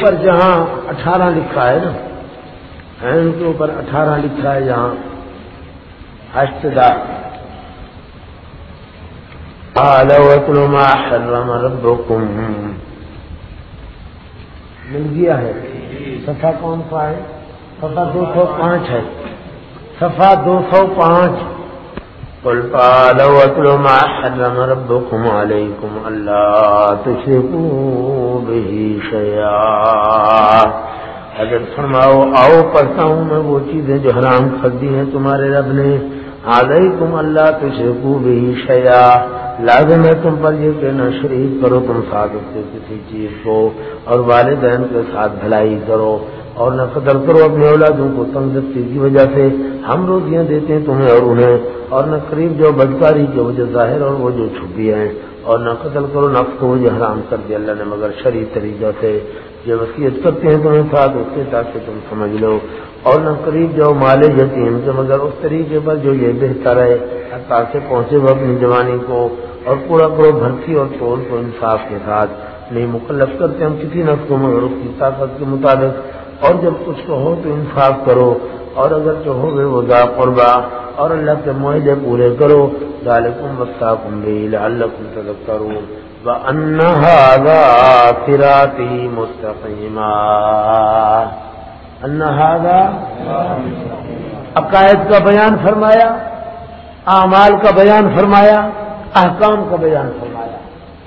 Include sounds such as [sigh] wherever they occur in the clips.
پر جہاں اٹھارہ لکھا ہے نا ان کے اوپر اٹھارہ لکھا ہے جہاں ما حرم ربكم مل گیا ہے۔ سفا کون سا ہے؟ سفا دو سو پانچ ہے۔ سفا دو سو پانچ۔ قل قالوا اتلوا ما حرم ربكم عليكم الا تشركوا به شيئا۔ اگر فرماؤ، آؤ، پڑھتا ہوں میں وہ چیزیں جو حرام کر دی ہیں تمہارے رب نے۔ علیکم اللہ تشرکو بھی شیا لازم ہے تم پر یہ کہ نہ شریک کرو، تم ساتھ سے کسی چیز کو۔ اور والدین کے ساتھ بھلائی کرو۔ اور نہ قدر کرو اپنے اولادوں کو تنگستی کی وجہ سے۔ ہم روزیاں دیتے ہیں تمہیں اور انہیں۔ اور نہ قریب جو بدکاری کی وجہ ظاہر اور وہ جو چھپی ہیں اور نہ قتل کرو نفس کو جو حرام کر دیا اللہ نے، مگر شریف طریقہ سے جو وصیت کرتے ہیں تمہیں ساتھ، اس کے ساتھ تم سمجھ لو۔ اور نہ قریب جو مالے یتیم کے مگر اس طریقے پر جو یہ بہتر ہے، حتیٰ سے پہنچے وہ اپنی جوانی کو اور پورا کرو بھرتی اور توڑ کو انصاف کے ساتھ۔ نہیں مکلف کرتے ہم کسی نفس کو، مگر اس کی طاقت کے مطابق۔ اور جب کچھ کو ہو تو انصاف کرو۔ اور اگر جو ہو گئے وہ دا قربا، اور اللہ کے معاہدے پورے کرو ظالم وقتا کمبی اللہ کم تک کرو انہاگا فراتی مستقیمہ انہاگا عقائد کا بیان فرمایا، اعمال کا بیان فرمایا، احکام کا بیان فرمایا۔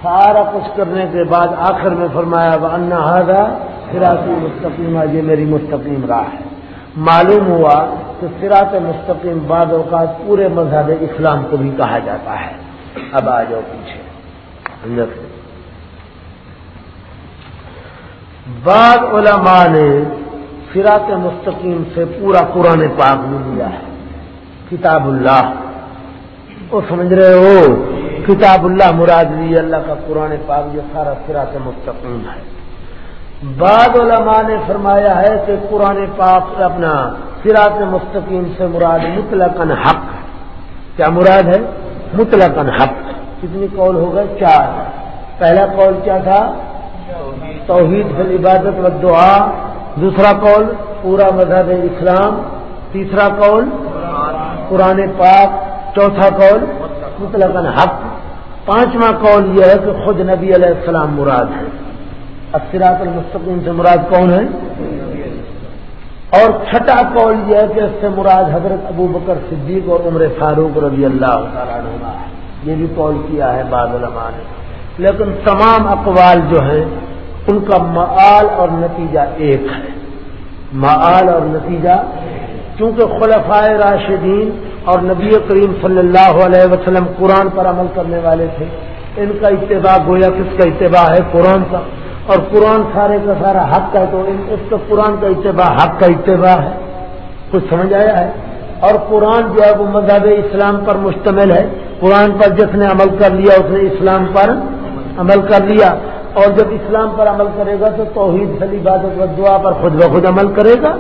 سارا کچھ کرنے کے بعد آخر میں فرمایا وہ انہاگا فراتی مستقیمہ یہ میری مستقیم راہ ہے۔ معلوم ہوا کہ سراط مستقیم بعد اوقات پورے مذہب اسلام کو بھی کہا جاتا ہے۔ اب آ جاؤ پیچھے۔ بعض علماء نے سراط مستقیم سے پورا قرآن پاک بھی لیا ہے۔ کتاب اللہ۔ وہ سمجھ رہے ہو؟ کتاب اللہ مراد لی اللہ کا قرآن پاک یہ سارا سراط مستقیم ہے۔ بعض علماء نے فرمایا ہے کہ قرآن پاک اپنا سراط مستقیم سے مراد مطلق حق کیا مراد ہے؟ مطلق حق۔ کتنی قول ہو گئے؟ چار۔ پہلا قول کیا تھا؟ توحید فی عبادت و دعا دوسرا قول، پورا مذہب اسلام۔ تیسرا قول، قرآن پاک۔ چوتھا قول مطلق حق۔ پانچواں قول یہ ہے کہ خود نبی علیہ السلام مراد ہے اصراط المستقیم سے مراد کون ہے؟ اور چھٹا قول یہ ہے کہ اس سے مراد حضرت ابو بکر صدیق اور عمر فاروق رضی اللہ تعالیٰ یہ بھی قول کیا ہے بعض علماء نے۔ لیکن تمام اقوال جو ہیں، ان کا معال اور نتیجہ ایک ہے۔ معال اور نتیجہ چونکہ خلفائے راشدین اور نبی کریم صلی اللہ علیہ وسلم قرآن پر عمل کرنے والے تھے، ان کا اتباع گویا کس کا اتباع ہے قرآن کا۔ اور قرآن سارے کا سارا حق ہے تو اس کا قرآن کا اتباع حق کا اتباع ہے۔ کچھ سمجھ آیا ہے؟ اور قرآن جو ہے وہ مذہب اسلام پر مشتمل ہے۔ قرآن پر جس نے عمل کر لیا، اس نے اسلام پر عمل کر لیا۔ اور جب اسلام پر عمل کرے گا تو توحید سلی عبادت و دعا پر خود بخود عمل کرے گا۔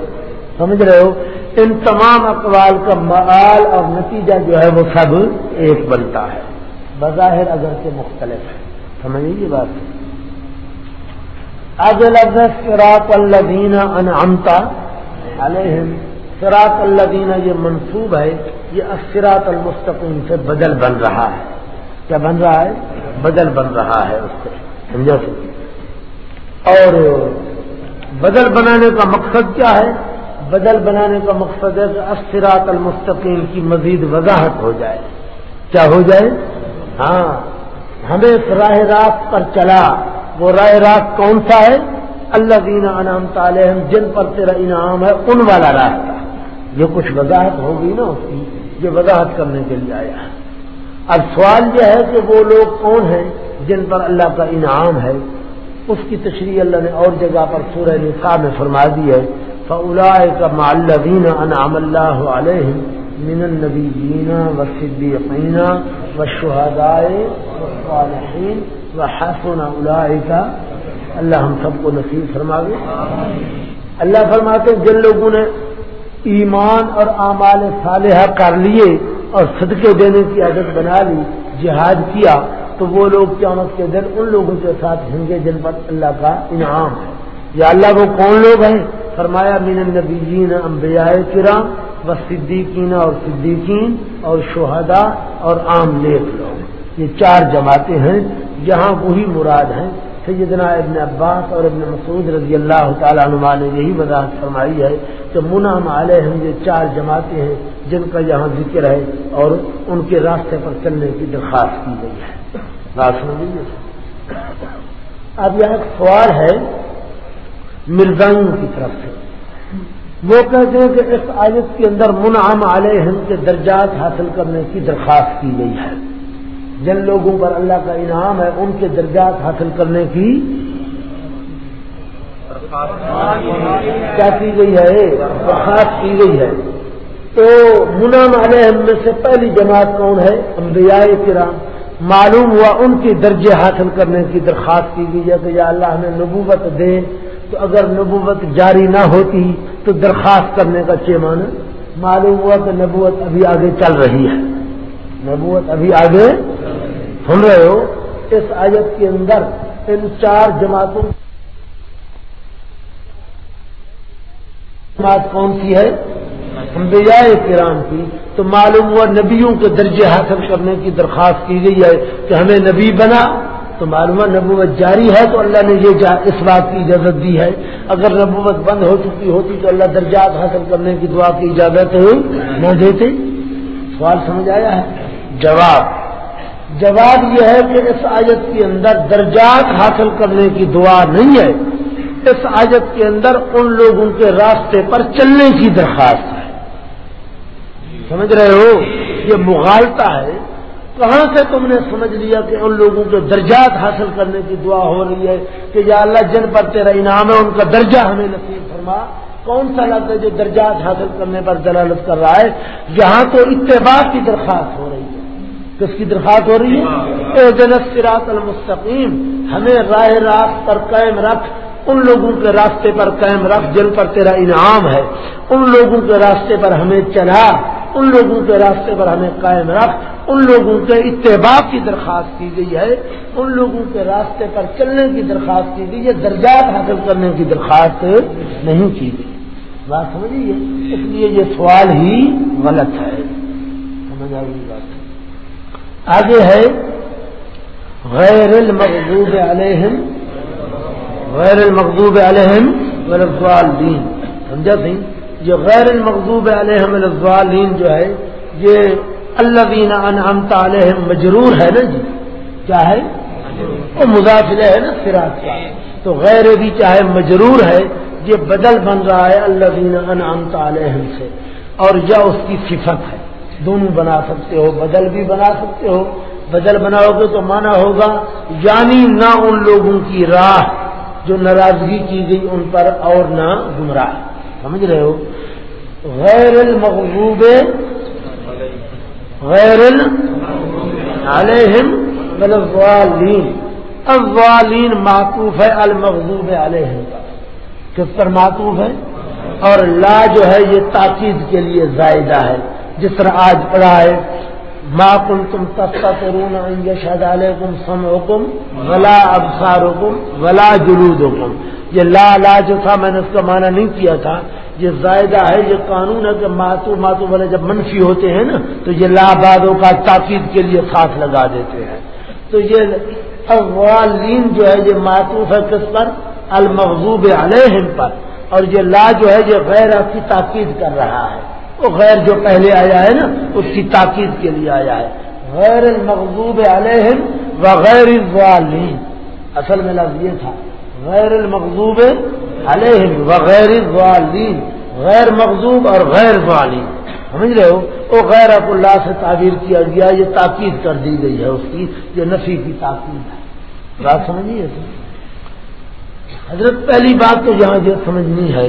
سمجھ رہے ہو؟ ان تمام اقوال کا معال اور نتیجہ جو ہے وہ سب ایک بنتا ہے۔ بظاہر اگر سے مختلف ہے۔ سمجھ یہ بات؟ لفظ سراط الدین انعمتا علیہم. سراط الدین یہ منصوب ہے، یہ اسراط المستقیم سے بدل بن رہا ہے. کیا بن رہا ہے؟ بدل بن رہا ہے اس سے، سمجھا اور بدل بنانے کا مقصد کیا ہے؟ بدل بنانے کا مقصد ہے کہ اسراط المستقیم کی مزید وضاحت ہو جائے۔ کیا ہو جائے؟ ہاں ہمیں راہ راست پر چلا۔ وہ رائے راست کون سا ہے؟ اللہ دینا انعام تعلیم جن پر تیرا انعام ہے، ان والا راستہ۔ جو کچھ وضاحت ہوگی نا اس کی یہ وضاحت کرنے کے لیے آیا۔ ہے اب سوال یہ ہے کہ وہ لوگ کون ہیں جن پر اللہ کا انعام ہے؟ اس کی تشریح اللہ نے اور جگہ پر سورہ نساء میں فرما دی ہے۔ فلا کا معلین انعام اللہ علیہ من النبیین و صدیقین و شہدائے حسن کا اللہ ہم سب کو نصیب فرما گے اللہ فرماتے جن لوگوں نے ایمان اور اعمال صالحہ کر لیے اور صدقے دینے کی عادت بنا لی، جہاد کیا، تو وہ لوگ قیامت کے دن ان لوگوں کے ساتھ ہوں گے جن پر اللہ کا انعام ہے۔ یا اللہ، وہ کون لوگ ہیں؟ فرمایا مین النبیین انبیاء کرام و صدیقین اور صدیقین اور شہداء اور عام نیک لوگ۔ یہ چار جماعتیں ہیں۔ جہاں وہی مراد ہیں۔ سیدنا ابن عباس اور ابن مسعود رضی اللہ تعالیٰ عنہ نے یہی وضاحت فرمائی ہے کہ منعم علیہ ہم یہ چار جماعتیں ہیں جن کا یہاں ذکر ہے اور ان کے راستے پر چلنے کی درخواست کی گئی ہے۔ اب یہ ایک سوال ہے مرزائیوں کی طرف سے۔ وہ کہتے ہیں کہ اس آیت کے اندر منعم علیہ کے درجات حاصل کرنے کی درخواست کی گئی ہے۔ جن لوگوں پر اللہ کا انعام ہے، ان کے درجات حاصل کرنے کی کیا کی گئی ہے؟ درخواست کی گئی ہے۔ تو منعم علیہ میں سے پہلی جماعت کون ہے؟ انبیاء کرام۔ معلوم ہوا ان کے درجے حاصل کرنے کی درخواست کی گئی ہے کہ یا اللہ ہمیں نبوت دے۔ تو اگر نبوت جاری نہ ہوتی تو درخواست کرنے کا چیمان معلوم ہوا کہ نبوت ابھی آگے چل رہی ہے۔ نبوت ابھی آگے سن رہے ہو؟ اس آیت کے اندر ان چار جماعتوں جماعت کون سی ہے؟ انبیاء کرام کی۔ تو معلوم ہوا نبیوں کے درجے حاصل کرنے کی درخواست کی گئی ہے کہ ہمیں نبی بنا۔ تو معلوم نبوت جاری ہے تو اللہ نے یہ اس بات کی اجازت دی ہے۔ اگر نبوت بند ہو چکی ہوتی تو اللہ درجات حاصل کرنے کی دعا کی اجازت نہ دیتے۔ سوال سمجھ آیا ہے؟ جواب جواب یہ ہے کہ اس آیت کے اندر درجات حاصل کرنے کی دعا نہیں ہے۔ اس آیت کے اندر ان لوگوں کے راستے پر چلنے کی درخواست ہے۔ سمجھ رہے ہو؟ یہ مغالتا ہے۔ کہاں سے تم نے سمجھ لیا کہ ان لوگوں کے درجات حاصل کرنے کی دعا ہو رہی ہے کہ یا اللہ جن پر تیرا انعام ہے، ان کا درجہ ہمیں نصیب فرما۔ کون سا لفظ ہے جو درجات حاصل کرنے پر دلالت کر رہا ہے؟ یہاں تو اتباع کی درخواست ہو رہی ہے۔ کس کی درخواست ہو رہی ہے؟ سراط المستقیم ہمیں راہ راست پر قائم رکھ ان لوگوں کے راستے پر قائم رکھ جن پر تیرا انعام ہے۔ ان لوگوں کے راستے پر ہمیں چلا ان لوگوں کے راستے پر ہمیں قائم رکھ۔ ان لوگوں کے اتباع کی درخواست کی گئی ہے۔ ان لوگوں کے راستے پر چلنے کی درخواست کی گئی ہے۔ درجات حاصل کرنے کی درخواست نہیں کی گئی۔ بات سمجھیے؟ اس لیے یہ سوال ہی غلط ہے۔ سمجھ آئی بات؟ آگے ہے، غیر المغضوب علیہم، غیر المغضوب علیہم دین سمجھا سی یہ غیر المغضوب علیہم الضالین جو ہے، یہ اللہ دین انعمت علیہم مجرور ہے نا جی؟ کیا ہے؟ وہ مداخلے ہے نا فراق کا۔ تو غیر بھی چاہے مجرور ہے، یہ بدل بن رہا ہے اللہ دین انعمت علیہم سے۔ اور یا اس کی صفت ہے۔ دونوں بنا سکتے ہو، بدل بھی بنا سکتے ہو۔ بدل بناؤ گے تو مانا ہوگا یعنی نہ ان لوگوں کی راہ جو ناراضگی کی گئی ان پر اور نہ گمراہ۔ سمجھ رہے ہو؟ غیر المغضوب غیر علیہم الضالین الضالین معطوف ہے، المغضوب علیہم۔ کا کس پر معطوف ہے؟ اور لا جو ہے، یہ تاکید کے لیے زائدہ ہے۔ جس طرح آج پڑھا ہے، ما کن تم تفتا کرون شہد علیکم سم حکم ولا ابسار حکم ولا جلود حکم یہ لا لا جو تھا، میں نے اس کا معنی نہیں کیا تھا۔ یہ زائدہ ہے، یہ قانون ہے کہ ماتو ماتو والے جب منفی ہوتے ہیں نا، تو یہ لا بادوں کا تاکید کے لیے ساتھ لگا دیتے ہیں۔ تو یہ اولین جو ہے، یہ معطوف ہے کس پر؟ المغضوب علیہم پر۔ اور یہ لا جو ہے، یہ غیر کی تاکید کر رہا ہے۔ وہ غیر جو پہلے آیا ہے نا، اس کی تاکید کے لیے آیا ہے۔ غیر المغضوب علیہم و غیر اصل میں لفظ یہ تھا، غیر المغضوب علیہم و غیر الضالین غیر مغضوب اور غیر ضالین سمجھ رہے ہو؟ وہ غیر اب اللہ سے تعبیر کیا گیا، یہ تاکید کر دی گئی ہے اس کی، یہ نفی کی تاکید ہے۔ بات سمجھیے حضرت، پہلی بات تو یہاں جو سمجھنی ہے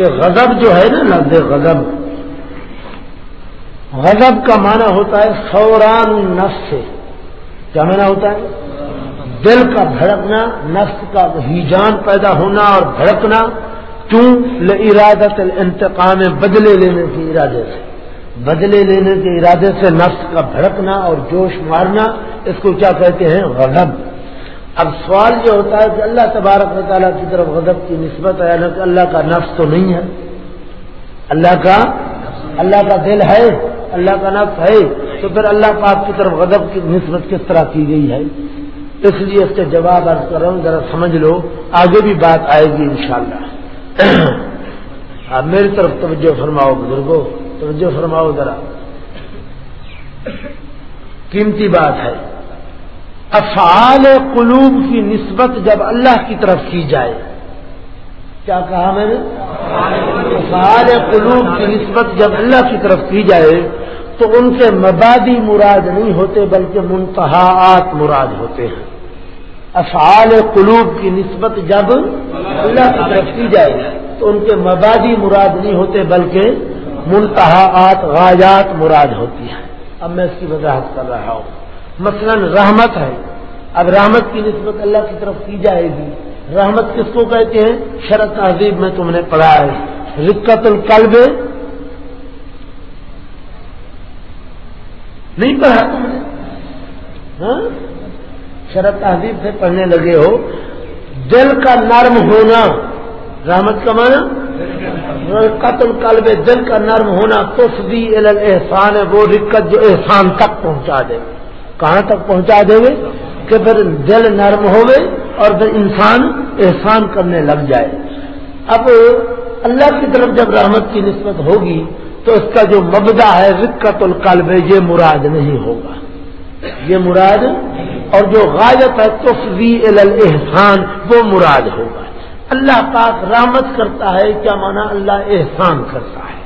کہ غضب جو ہے نا لفظ غضب غضب کا معنی ہوتا ہے سوران نفس سے، کیا معنی ہوتا ہے، دل کا بھڑکنا، نفس کا ہیجان پیدا ہونا اور بھڑکنا، کیوں ارادت انتقام بدلے لینے کے ارادے سے، بدلے لینے کے ارادے سے نفس کا بھڑکنا اور جوش مارنا، اس کو کیا کہتے ہیں، غضب اب سوال یہ ہوتا ہے کہ اللہ تبارک و تعالیٰ کی طرف غضب کی نسبت ہے کہ اللہ کا نفس تو نہیں ہے؟ اللہ کا اللہ کا دل ہے، اللہ کا نفس ہے، تو پھر اللہ پاک کی طرف غضب کی نسبت کس طرح کی گئی ہے؟ اس لیے اس کے جواب عرض کر رہا ہوں، ذرا سمجھ لو، آگے بھی بات آئے گی انشاءاللہ۔ آپ میری طرف توجہ فرماؤ بزرگوں توجہ فرماؤ ذرا۔ قیمتی بات ہے۔ افعال قلوب کی نسبت جب اللہ کی طرف کی جائے۔ کیا کہا میں نے؟ افعال قلوب کی نسبت جب اللہ کی طرف کی جائے تو ان کے مبادی مراد نہیں ہوتے بلکہ منتہات مراد ہوتے ہیں۔ افعال قلوب کی نسبت جب اللہ کی طرف کی جائے تو ان کے مبادی مراد نہیں ہوتے بلکہ منتہات غایات مراد ہوتی ہیں۔ اب میں اس کی وضاحت کر رہا ہوں۔ مثلا رحمت ہے۔ اب رحمت کی نسبت اللہ کی طرف کی جائے گی۔ رحمت کس کو کہتے ہیں؟ شرط تہذیب میں تم نے پڑھا ہے۔ رکت القلب۔ نہیں پڑھا تم نے؟ ہاں؟ شرط تہذیب سے پڑھنے لگے ہو۔ دل کا نرم ہونا۔ رحمت کا مانا قتل قلب دل کا نرم ہونا۔ تصدی احسان ہے وہ رکت جو احسان تک پہنچا دے۔ کہاں تک پہنچا دے گے کہ پھر دل نرم ہوئے اور پھر انسان احسان کرنے لگ جائے۔ اب اللہ کی طرف جب رحمت کی نسبت ہوگی تو اس کا جو مبدا ہے رکت القلب، یہ مراد نہیں ہوگا۔ یہ مراد اور جو غالت ہے تصوی احسان وہ مراد ہوگا۔ اللہ پاک رحمت کرتا ہے، کیا مانا اللہ احسان کرتا ہے۔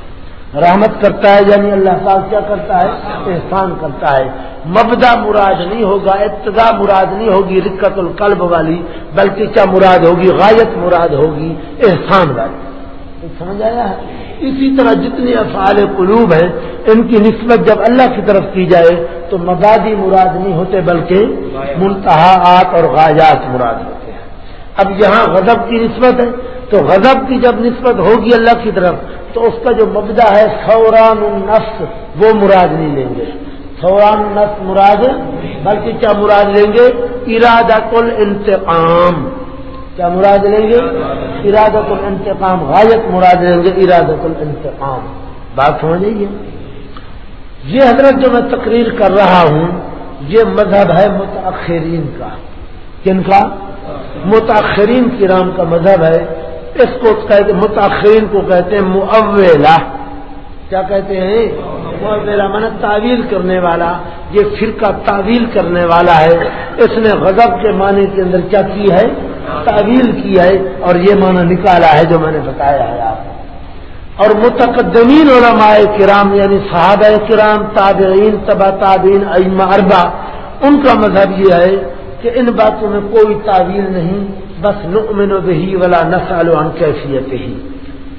رحمت کرتا ہے یعنی اللہ پاک کیا کرتا ہے؟ احسان کرتا ہے۔ مبدا مراد نہیں ہوگا ابتدا مراد نہیں ہوگی رکت القلب والی بلکہ کیا مراد ہوگی؟ غایت مراد ہوگی احسان والی۔ سمجھ آیا؟ ہے اسی طرح جتنے افعال قلوب ہیں ان کی نسبت جب اللہ کی طرف کی جائے تو مبادی مراد نہیں ہوتے بلکہ منتحات اور غایات مراد ہوتے اب یہاں غضب کی نسبت ہے تو غضب کی جب نسبت ہوگی اللہ کی طرف تو اس کا جو مبدا ہے سوران النفس وہ مراد نہیں لیں گے۔ سوران النفس مراد بلکہ کیا مراد لیں گے؟ ارادت الانتقام کیا مراد لیں گے؟ ارادت الانتقام غایت مراد لیں گے ارادت الانتقام بات سمجھیے یہ حضرت جو میں تقریر کر رہا ہوں، یہ مذہب ہے متاخرین کا۔ کن کا؟ متاخرین کی رام کا مذہب ہے۔ اس کو کہتے متاخرین کو کہتے ہیں مولا کیا کہتے ہیں؟ مولا من تعویل کرنے والا، یہ فرقہ تعویل کرنے والا ہے۔ اس نے غضب کے معنی کے اندر کیا کی ہے؟ تعویل کی ہے اور یہ معنی نکالا ہے جو میں نے بتایا ہے آپ اور متقدمین علماء کرام یعنی صحابہ کرام، تابعین تبا تابعین اربا ان کا مذہب یہ ہے کہ ان باتوں میں کوئی تعویل نہیں، بس نؤمن و بہی ولا نسال عن کیفیت ہی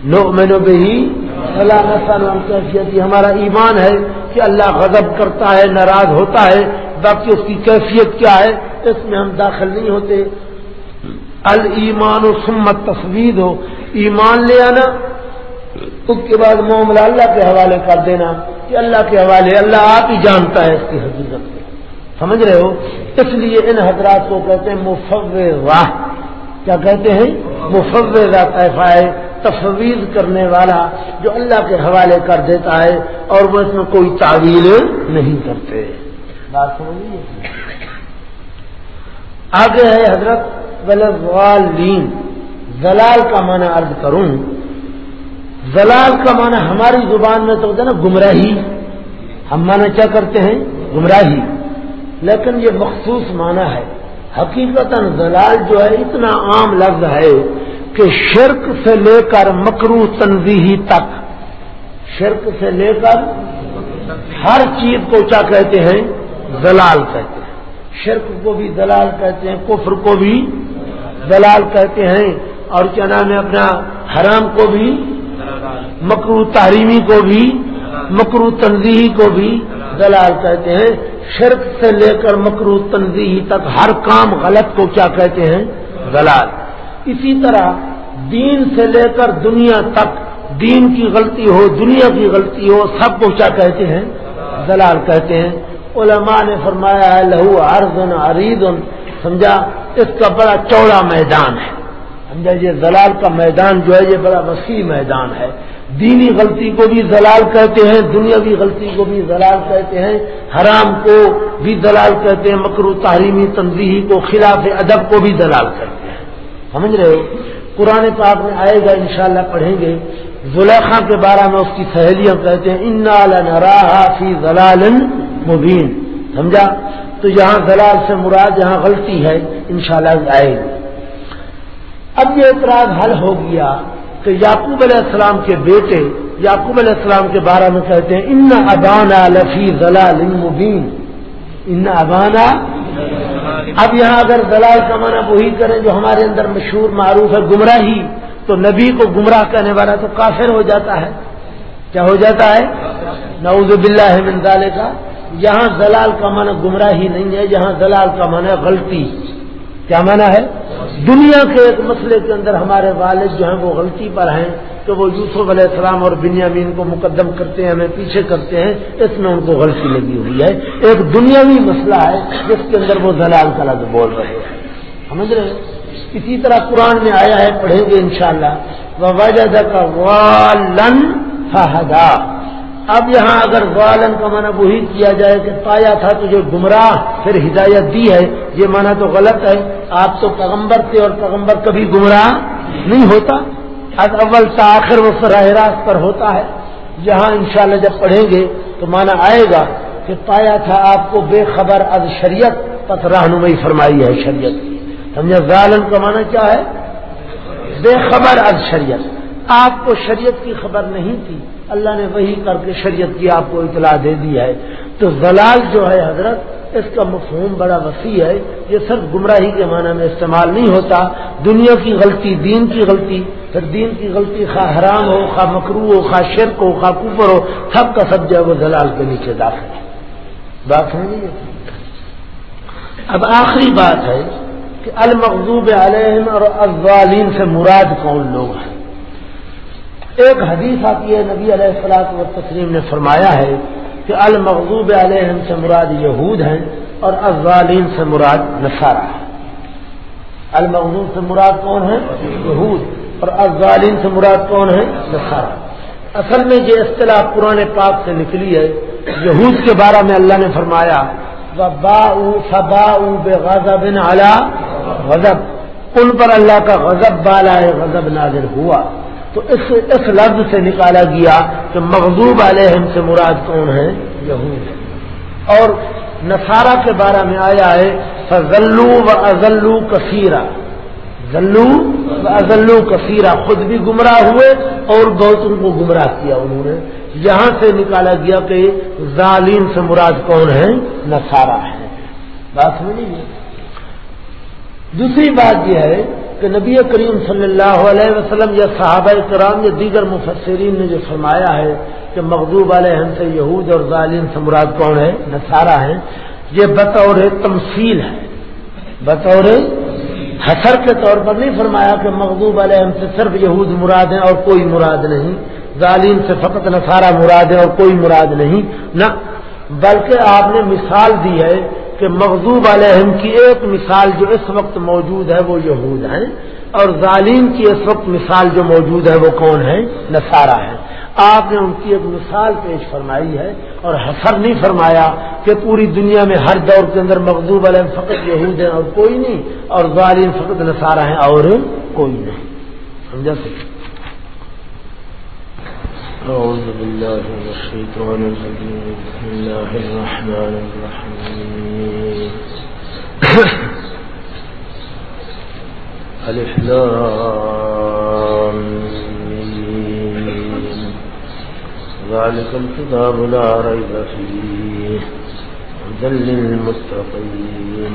نؤمن بہی ولا نسال کیفیت ہی ہمارا ایمان ہے کہ اللہ غضب کرتا ہے، ناراض ہوتا ہے، باقی اس کی کیفیت کیا ہے؟ اس میں ہم داخل نہیں ہوتے۔ المان و سمت تصویر ہو ایمان لے آنا، اس کے بعد معاملہ اللہ کے حوالے کر دینا کہ اللہ کے حوالے، اللہ آپ ہی جانتا ہے اس کی حقیقت کو۔ سمجھ رہے ہو؟ اس لیے ان حضرات کو کہتے ہیں مفوضہ۔ کیا کہتے ہیں؟ مفوضہ طیفہ ہے۔ تصویر کرنے والا جو اللہ کے حوالے کر دیتا ہے اور وہ اس میں کوئی تعویل نہیں کرتے۔ بات آگے ہے حضرت ولین زلال کا معنی عرض کروں۔ زلال کا معنی ہماری زبان میں تو ہوتا ہے نا گمراہی۔ ہم معنی کیا کرتے ہیں؟ گمراہی۔ لیکن یہ مخصوص معنی ہے۔ حقیقت زلال جو ہے اتنا عام لفظ ہے کہ شرک سے لے کر مکرو تنظیحی تک شرک سے لے کر ہر چیز کو کیا کہتے ہیں؟ زلال کہتے ہیں۔ شرک کو بھی دلال کہتے ہیں، کفر کو بھی دلال کہتے ہیں، اور کیا نام ہے اپنا حرام کو بھی مکرو تحریمی کو بھی مکرو تنظیحی کو بھی دلال کہتے ہیں۔ شرک سے لے کر مکرو تنظیحی تک ہر کام غلط کو کیا کہتے ہیں؟ دلال۔ اسی طرح دین سے لے کر دنیا تک دین کی غلطی ہو، دنیا کی غلطی ہو، سب کو کیا کہتے ہیں؟ دلال کہتے ہیں۔ علماء نے فرمایا ہے، لہو ارزن ارید سمجھا؟ اس کا بڑا چوڑا میدان ہے۔ سمجھا؟ یہ زلال کا میدان جو ہے، یہ بڑا وسیع میدان ہے۔ دینی غلطی کو بھی زلال کہتے ہیں، دنیاوی غلطی کو بھی زلال کہتے ہیں۔ حرام کو بھی دلال کہتے ہیں مکرو تحریمی تنظیحی کو، خلاف ادب کو بھی دلال کہتے ہیں۔ سمجھ رہے ہو؟ قرآن پاک میں آئے گا انشاءاللہ پڑھیں گے۔ زلیخا کے بارے میں اس کی سہیلیاں کہتے ہیں ان فی زلال مبین سمجھا؟ تو یہاں زلال سے مراد یہاں غلطی ہے، انشاءاللہ آئے گی۔ اب یہ اعتراض حل ہو گیا کہ یعقوب علیہ السلام کے بیٹے یعقوب علیہ السلام کے بارے میں کہتے ہیں، ان ابانا لفی زلال مبین ان ابانا اب یہاں اگر زلال کا معنی وہی کریں جو ہمارے اندر مشہور، معروف ہے، گمراہی، تو نبی کو گمراہ کرنے والا تو کافر ہو جاتا ہے۔ کیا ہو جاتا ہے؟ نعوذ باللہ من کا یہاں زلال کا معنی گمراہی نہیں ہے، یہاں زلال کا معنی غلطی۔ کیا معنی ہے؟ دنیا کے ایک مسئلے کے اندر ہمارے والد جو ہیں وہ غلطی پر ہیں۔ کہ وہ یوسف علیہ السلام اور بنیامین کو مقدم کرتے ہیں، ہمیں پیچھے کرتے ہیں، اس میں ان کو غلطی لگی ہوئی ہے۔ ایک دنیاوی مسئلہ ہے، جس کے اندر وہ زلال کا بول رہے ہیں۔ سمجھ رہے ہیں؟ اسی طرح قرآن میں آیا ہے، پڑھیں گے انشاءاللہ۔ وہ وجہ کا والن فہدا اب یہاں اگر غالن کا معنی وہی کیا جائے کہ پایا تھا تو جو گمراہ، پھر ہدایت دی ہے، یہ معنی تو غلط ہے۔ آپ تو پیغمبر تھے اور پیغمبر کبھی گمراہ نہیں ہوتا۔ از اول آخر وہ براہ راست پر ہوتا ہے۔ یہاں انشاءاللہ جب پڑھیں گے تو مانا آئے گا کہ پایا تھا آپ کو بے خبر از شریعت پت رہنمائی فرمائی ہے شریعت۔ کی سمجھا؟ ظالم کا معنی کیا ہے؟ بے خبر از شریعت۔ آپ کو شریعت کی خبر نہیں تھی۔ اللہ نے وہی کر کے شریعت کی آپ کو اطلاع دے دی ہے۔ تو زلال جو ہے حضرت، اس کا مفہوم بڑا وسیع ہے۔ یہ صرف گمراہی کے معنی میں استعمال نہیں ہوتا۔ دنیا کی غلطی، دین کی غلطی، پھر دین کی غلطی خواہ حرام ہو، خواہ مکرو ہو، خواہ شرک ہو، خواہ کوپر ہو، سب کا سب جو ہے وہ زلال کے نیچے داخل ہے۔ بات سمجھیے اب آخری بات ہے کہ المغضوب علیہم اور الظالین سے مراد کون لوگ ہیں؟ ایک حدیث آتی ہے، نبی علیہ السلاط و تسلیم نے فرمایا ہے کہ المغضوب علیہم سے مراد یہود ہیں اور الظالین سے مراد نصارہ ہے المغضوب سے مراد کون ہے یہود۔ اور الظالین سے مراد کون ہے نصارہ۔ اصل میں یہ اصطلاح پرانے پاک سے نکلی ہے۔ یہود کے بارے میں اللہ نے فرمایا با فبا بے غذب غضب۔ ان پر اللہ کا غضب بالا ہے، غضب نازل ہوا۔ تو اس اس لفظ سے نکالا گیا کہ مغضوب علیہم سے مراد کون ہے یہود اور نصارہ کے بارے میں آیا ہے فضلو و ازلو کثیرہ ذلو و ازلو کثیرہ خود بھی گمراہ ہوئے اور بہت ان کو گمراہ کیا انہوں نے۔ یہاں سے نکالا گیا کہ ظالین سے مراد کون ہے نصارہ ہے بات سمجھیے دوسری بات یہ ہے کہ نبی کریم صلی اللہ علیہ وسلم یا صحابہ کرام یا دیگر مفسرین نے جو فرمایا ہے کہ مغضوب علیہ سے یہود اور ظالم سے مراد کون ہے؟ نصارہ ہیں۔ یہ بطور تمثیل ہے۔ بطور حسر کے طور پر نہیں فرمایا کہ مغضوب علیہ سے صرف یہود مراد ہیں اور کوئی مراد نہیں۔ ظالم سے فقط نصارہ مراد ہے اور کوئی مراد نہیں۔ نہ، بلکہ آپ نے مثال دی ہے کہ مغضوب علیہم کی ایک مثال جو اس وقت موجود ہے وہ یہود ہیں، اور ظالم کی اس وقت مثال جو موجود ہے وہ کون ہے نصارہ ہے آپ نے ان کی ایک مثال پیش فرمائی ہے، اور حسر نہیں فرمایا کہ پوری دنیا میں ہر دور کے اندر مغضوب علیہ فقط یہود ہیں اور کوئی نہیں، اور ظالم فقط نصارہ ہیں اور کوئی نہیں۔ سمجھا سکتے؟ أعوذ بالله من الشيطان الرجيم. بسم الله الرحمن الرحيم. ألف الإحلام ذلك الكتاب لا ريب فيه. هدى للمتقين.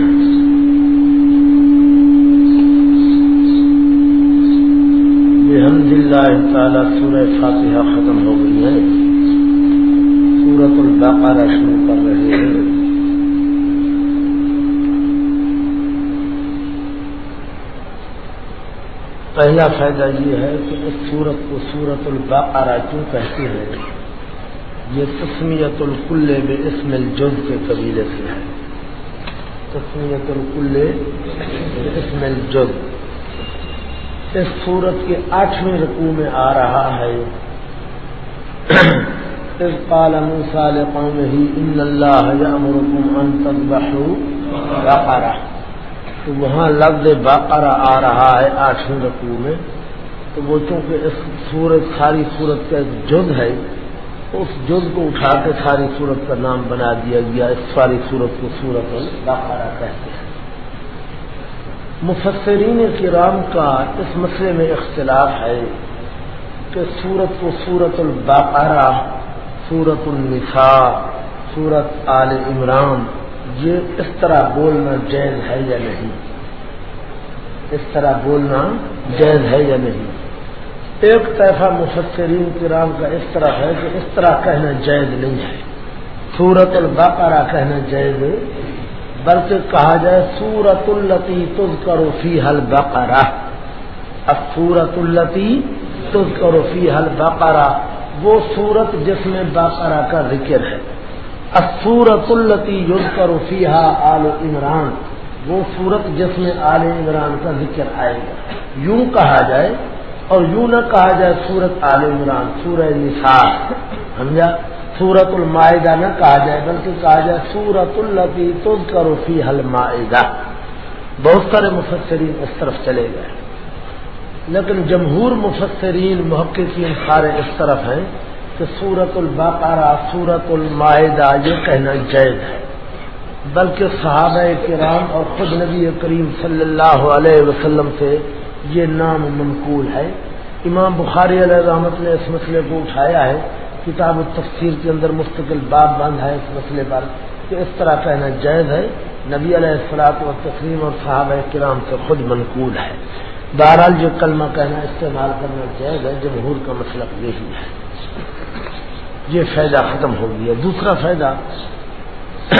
تعالیٰ سورہ فاتحہ ختم ہو گئی ہے۔ سورت الباقارہ شروع کر رہے ہیں۔ پہلا فائدہ یہ ہے کہ اس سورت کو سورت الباقارہ کیوں کہتے ہیں؟ یہ تسمیت الکل میں اسم الجز کے قبیلے سے ہے۔ تسمیت القلے بے اسم الجز۔ اس صورت کے آٹھویں رقو میں آ رہا ہے۔ اس قال موسى لقومه ان الله يأمركم ان تذبحوا بقرة تو وہاں لفظ بقرہ آ رہا ہے آٹھویں رقو میں۔ تو وہ چونکہ اس سورت، ساری صورت کا ایک جز ہے، اس جز کو اٹھا کے ساری صورت کا نام بنا دیا گیا، اس ساری صورت کو سورت البقرہ کہتے ہیں۔ مفسرین کرام کا اس مسئلے میں اختلاف ہے کہ سورت کو سورت البقرہ، سورت النساء، سورت آل عمران، یہ اس طرح بولنا جیز ہے یا نہیں؟ اس طرح بولنا جیز ہے یا نہیں؟ ایک طرفہ مفسرین کرام کا اس طرح ہے کہ اس طرح کہنا جائز نہیں ہے۔ سورت البقرہ کہنا جائز بلکہ کہا جائے سورت التی تز کرو فی حل بقرہ اب سورت التی تز کرو فی حل بقرہ وہ سورت جس میں بقرہ کا ذکر ہے۔ سورت التی یوز کرو فیحا آل عمران، وہ سورت جس میں آل عمران کا ذکر آئے گا۔ یوں کہا جائے اور یوں نہ کہا جائے سورت آل عمران، سورہ نثار سمجھا؟ سورت المائدہ نہ کہا جائے، بلکہ کہا جائے سورت التی تز فی حل معدہ بہت سارے مفسرین اس طرف چلے گئے۔ لیکن جمہور مفسرین، محققین سارے اس طرف ہیں کہ سورت البقرہ سورت المائدہ یہ کہنا جائز ہے۔ بلکہ صحابہ کرام اور خود نبی کریم صلی اللہ علیہ وسلم سے یہ نام منقول ہے۔ امام بخاری علیہ رحمت نے اس مسئلے کو اٹھایا ہے کتاب التفسیر کے اندر مستقل باب بند ہے اس مسئلے پر کہ اس طرح کہنا جائز ہے۔ نبی علیہ السلاط و تسلیم اور صحابہ کرام سے خود منقول ہے۔ بہرحال جو کلمہ کہنا استعمال کرنا جائز ہے، جمہور کا مسئلہ یہی ہے۔ یہ فائدہ ختم ہو گیا۔ دوسرا فائدہ،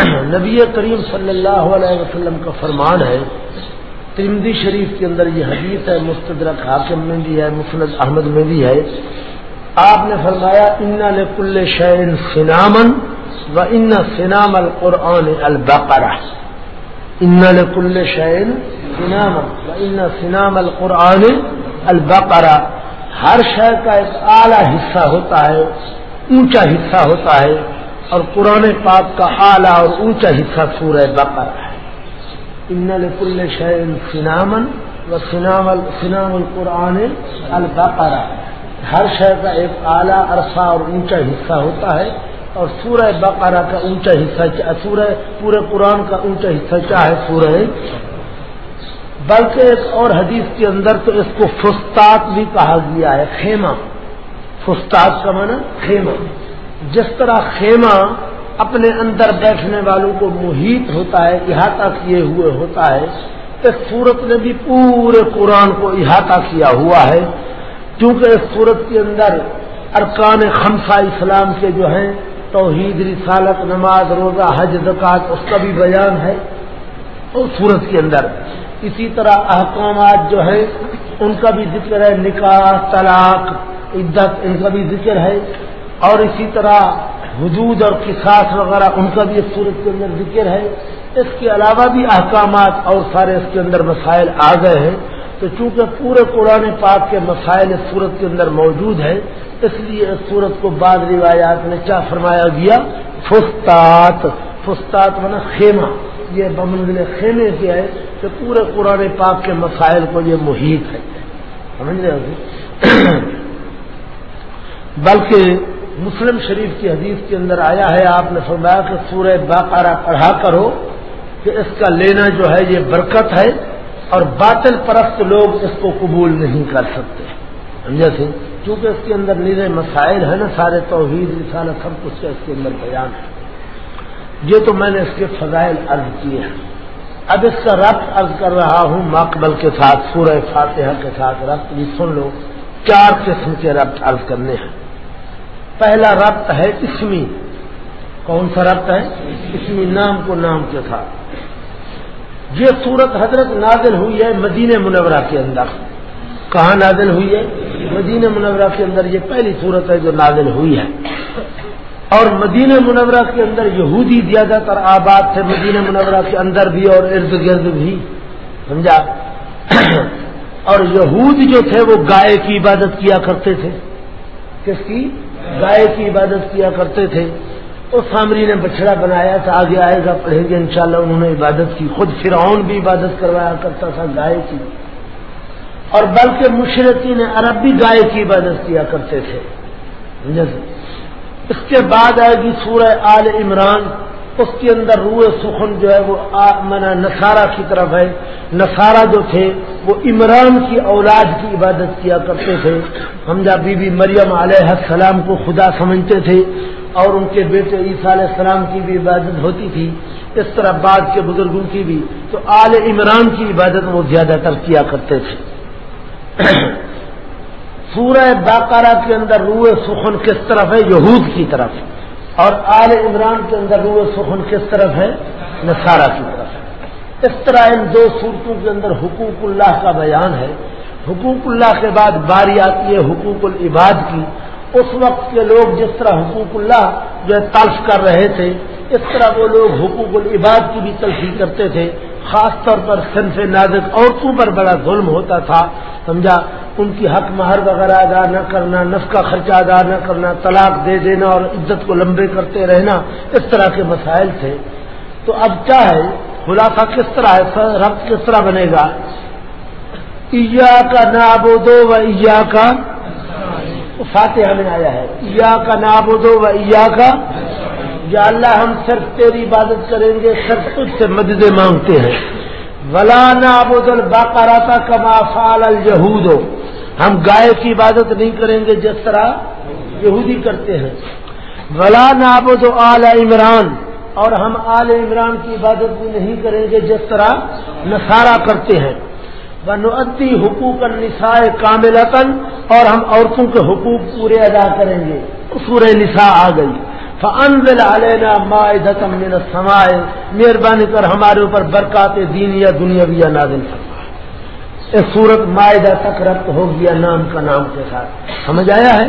نبی کریم صلی اللہ علیہ وسلم کا فرمان ہے ترمدی شریف کے اندر یہ حدیث ہے، مستدرک حاکم میں بھی ہے، مسند احمد میں بھی ہے۔ آپ نے فرمایا ان لکل شعین سنامن و ان سنام القرآن البقرہ ان لکل شعین سنامن و ان سنام القرآن البقرہ ہر شہر کا ایک اعلیٰ حصہ ہوتا ہے، اونچا حصہ ہوتا ہے، اور قرآن پاک کا اعلیٰ اور اونچا حصہ سورہ بقر ہے۔ ان کل شعین سنامن و سنام القرآن البقرہ ہر شہر کا ایک اعلیٰ عرصہ اور اونچا حصہ ہوتا ہے اور سورہ بقرہ کا اونچا حصہ سورہ پورے قرآن کا اونچا حصہ کیا ہے؟ سورہ بلکہ ایک اور حدیث کے اندر تو اس کو فستات بھی کہا گیا ہے، خیمہ۔ فستاد کا مانا خیمہ۔ جس طرح خیمہ اپنے اندر بیٹھنے والوں کو محیط ہوتا ہے، احاطہ کیے ہوئے ہوتا ہے، اس صورت نے بھی پورے قرآن کو احاطہ کیا ہوا ہے۔ کیونکہ اس صورت کے اندر ارکان خمسہ اسلام کے جو ہیں، توحید، رسالت، نماز، روزہ، حج زکات اس کا بھی بیان ہے۔ اس صورت کے اندر اسی طرح احکامات جو ہیں، ان کا بھی ذکر ہے، نکاح، طلاق، عدت، ان کا بھی ذکر ہے۔ اور اسی طرح حدود اور کساس وغیرہ، ان کا بھی اس صورت کے اندر ذکر ہے۔ اس کے علاوہ بھی احکامات اور سارے اس کے اندر مسائل آ گئے ہیں۔ تو چونکہ پورے قرآن پاک کے مسائل اس صورت کے اندر موجود ہے اس لیے اس صورت کو بعض روایات میں کیا فرمایا گیا؟ فستات فستات منا خیمہ. یہ بمنزل خیمے سے ہے کہ پورے قرآن پاک کے مسائل کو یہ محیط ہے۔ سمجھ رہے جی؟ بلکہ مسلم شریف کی حدیث کے اندر آیا ہے، آپ نے فرمایا کہ سورہ باقارہ پڑھا کرو کہ اس کا لینا جو ہے یہ برکت ہے۔ اور باطل پرست لوگ اس کو قبول نہیں کر سکتے۔ سمجھا سے کیونکہ اس کے اندر نیرے مسائل ہیں نا، سارے توحید، رسالت، سب کچھ اس کے اندر بیان ہے۔ یہ تو میں نے اس کے فضائل عرض کیے ہیں۔ اب اس کا ربط عرض کر رہا ہوں مقبل کے ساتھ، سورہ فاتحہ کے ساتھ۔ ربط بھی سن لو، چار قسم کے ربط عرض کرنے ہیں۔ پہلا ربط ہے اسمی۔ کون سا ربط ہے؟ اسمی، نام کو نام کے ساتھ۔ یہ صورت حضرت نازل ہوئی ہے مدینہ منورہ کے اندر۔ کہاں نازل ہوئی ہے؟ مدینہ منورہ کے اندر یہ پہلی صورت ہے جو نازل ہوئی ہے۔ اور مدینہ منورہ کے اندر یہودی زیادہ تر آباد تھے، مدینہ منورہ کے اندر بھی اور ارد گرد بھی، سمجھا؟ اور یہود جو تھے وہ گائے کی عبادت کیا کرتے تھے۔ کس کی؟ گائے کی عبادت کیا کرتے تھے۔ اس سامری نے بچڑا بنایا تھا، آگے آئے گا، پڑھیں گے، انشاءاللہ انہوں نے عبادت کی۔ خود فرعون بھی عبادت کروایا کرتا تھا، گائے کی۔ اور بلکہ مشرقی نے عرب بھی گائے کی عبادت کیا کرتے تھے۔ اس کے بعد آئے گی سورہ آل عمران۔ اس کے اندر روح سخن جو ہے وہ منا نسارا کی طرف ہے۔ نسارا جو تھے، وہ عمران کی اولاد کی عبادت کیا کرتے تھے۔ حمزہ بی بی مریم علیہ السلام کو خدا سمجھتے تھے اور ان کے بیٹے عیسیٰ علیہ السلام کی بھی عبادت ہوتی تھی، اس طرح بعد کے بزرگوں کی بھی، تو آل عمران کی عبادت وہ زیادہ تر کیا کرتے تھے۔ [coughs] سورہ باقارہ کے اندر روح سخن کس طرف ہے؟ یہود کی طرف۔ اور آل عمران کے اندر روح سخن کس طرف ہے؟ نصارہ کی طرف۔ ہے اس طرح ان دو صورتوں کے اندر حقوق اللہ کا بیان ہے۔ حقوق اللہ کے بعد باری آتی ہے حقوق العباد کی۔ اس وقت کے لوگ جس طرح حقوق اللہ جو ہے تلف کر رہے تھے، اس طرح وہ لوگ حقوق العباد کی بھی تلفی کرتے تھے۔ خاص طور پر صنف نازک عورتوں پر بڑا ظلم ہوتا تھا۔ سمجھا؟ ان کی حق مہر وغیرہ ادا نہ کرنا نف کا خرچہ ادا نہ کرنا، طلاق دے دینا اور عزت کو لمبے کرتے رہنا، اس طرح کے مسائل تھے۔ تو اب کیا ہے؟ خلاصہ کس طرح ہے؟ رب کس طرح بنے گا؟ ایا کا نابودو و ایا کا فاتحہ میں آیا ہے۔ یا کا نابود و یا کا یا اللہ ہم صرف تیری عبادت کریں گے، صرف تجھ سے مدد مانگتے ہیں۔ ولا نابود الباقاراتا کما فال الجہود ہم گائے کی عبادت نہیں کریں گے جس طرح یہودی کرتے ہیں۔ ولا نابود آل عمران۔ اور ہم آل عمران کی عبادت بھی نہیں کریں گے جس طرح نصارہ کرتے ہیں۔ بنعدی حقوق النساء کامل اور ہم عورتوں کے حقوق پورے ادا کریں گے۔ سورہ نساء آ گئی۔ فنزل علینا معدتم من السماء۔ مہربانی کر ہمارے اوپر برکات دین یا دنیا یا نازل اس صورت معدہ تک ربط ہو گیا نام کا نام کے ساتھ۔ سمجھ آیا ہے؟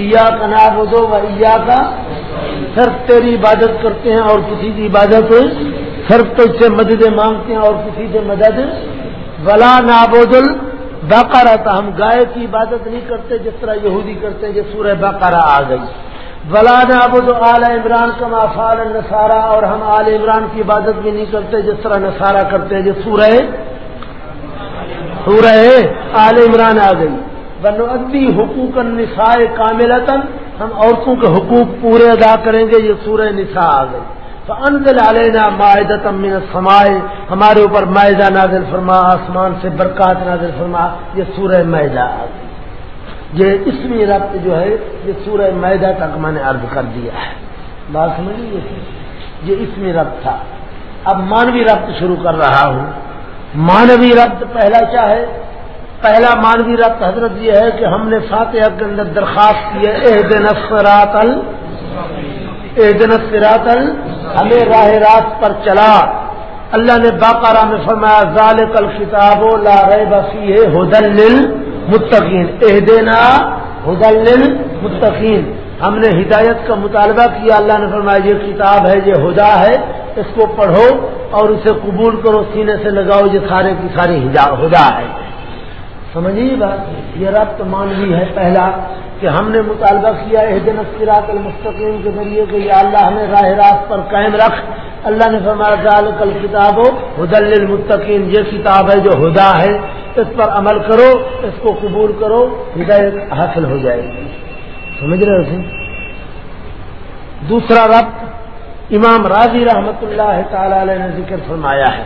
ایا کا نام دو و ایا کا صرف تیری عبادت کرتے ہیں اور کسی کی عبادت صرف تو اس سے مدد مانگتے ہیں اور کسی سے مدد ولا نابودل باقارہ تھا ہم گائے کی عبادت نہیں کرتے جس طرح یہودی کرتے ہیں، جس سورہ باقارہ آ گئی۔ ولا نابود آل عمران کا مافال نسارا اور ہم آل عمران کی عبادت بھی نہیں کرتے جس طرح نسارا کرتے ہیں، جس سورہ سورہ آل عمران آ گئی۔ بنو ادبی حقوق النساء کاملتن ہم عورتوں کے حقوق پورے ادا کریں گے، یہ سورہ نساء آ گئی۔ انزل علینا معدت من السماء۔ ہمارے اوپر معدہ نازل فرما، آسمان سے برکات نازل فرما۔ یہ سورہ معدہ یہ اسمی ربط جو ہے، یہ سورہ معدہ تک میں نے عرض کر دیا ہے۔ بات سمجھ لیجیے یہ اسمی ربط تھا۔ اب مانوی ربط شروع کر رہا ہوں۔ مانوی ربط پہلا کیا ہے؟ پہلا مانوی ربط حضرت یہ ہے کہ ہم نے فاتحہ کے اندر درخواست کی ہے اح دن ال دن ہمیں راہ راست پر چلا۔ اللہ نے باقارہ میں فرمایا ظال کل کتاب لا رے بسی ہدل متقین اہ دینا، ہدل متقین ہم نے ہدایت کا مطالبہ کیا، اللہ نے فرمایا، یہ کتاب ہے، یہ ہدا ہے، اس کو پڑھو اور اسے قبول کرو، سینے سے لگاؤ، یہ سارے کی ساری ہدا ہے۔ سمجھیے بات، یہ ربط مانوی ہے، پہلا۔ کہ ہم نے مطالبہ کیا ہے دن اختراط المستقیم کے ذریعے کہ یہ اللہ ہمیں راہ راست پر قائم رکھ۔ اللہ نے فرمایا ذال کل کتاب ہو حدل المستقین یہ کتاب ہے جو ہدا ہے۔ اس پر عمل کرو، اس کو قبول کرو، ہدایت حاصل ہو جائے گی۔ سمجھ رہے ہو جی؟ دوسرا رب، امام راضی رحمت اللہ تعالی علیہ نے ذکر فرمایا ہے۔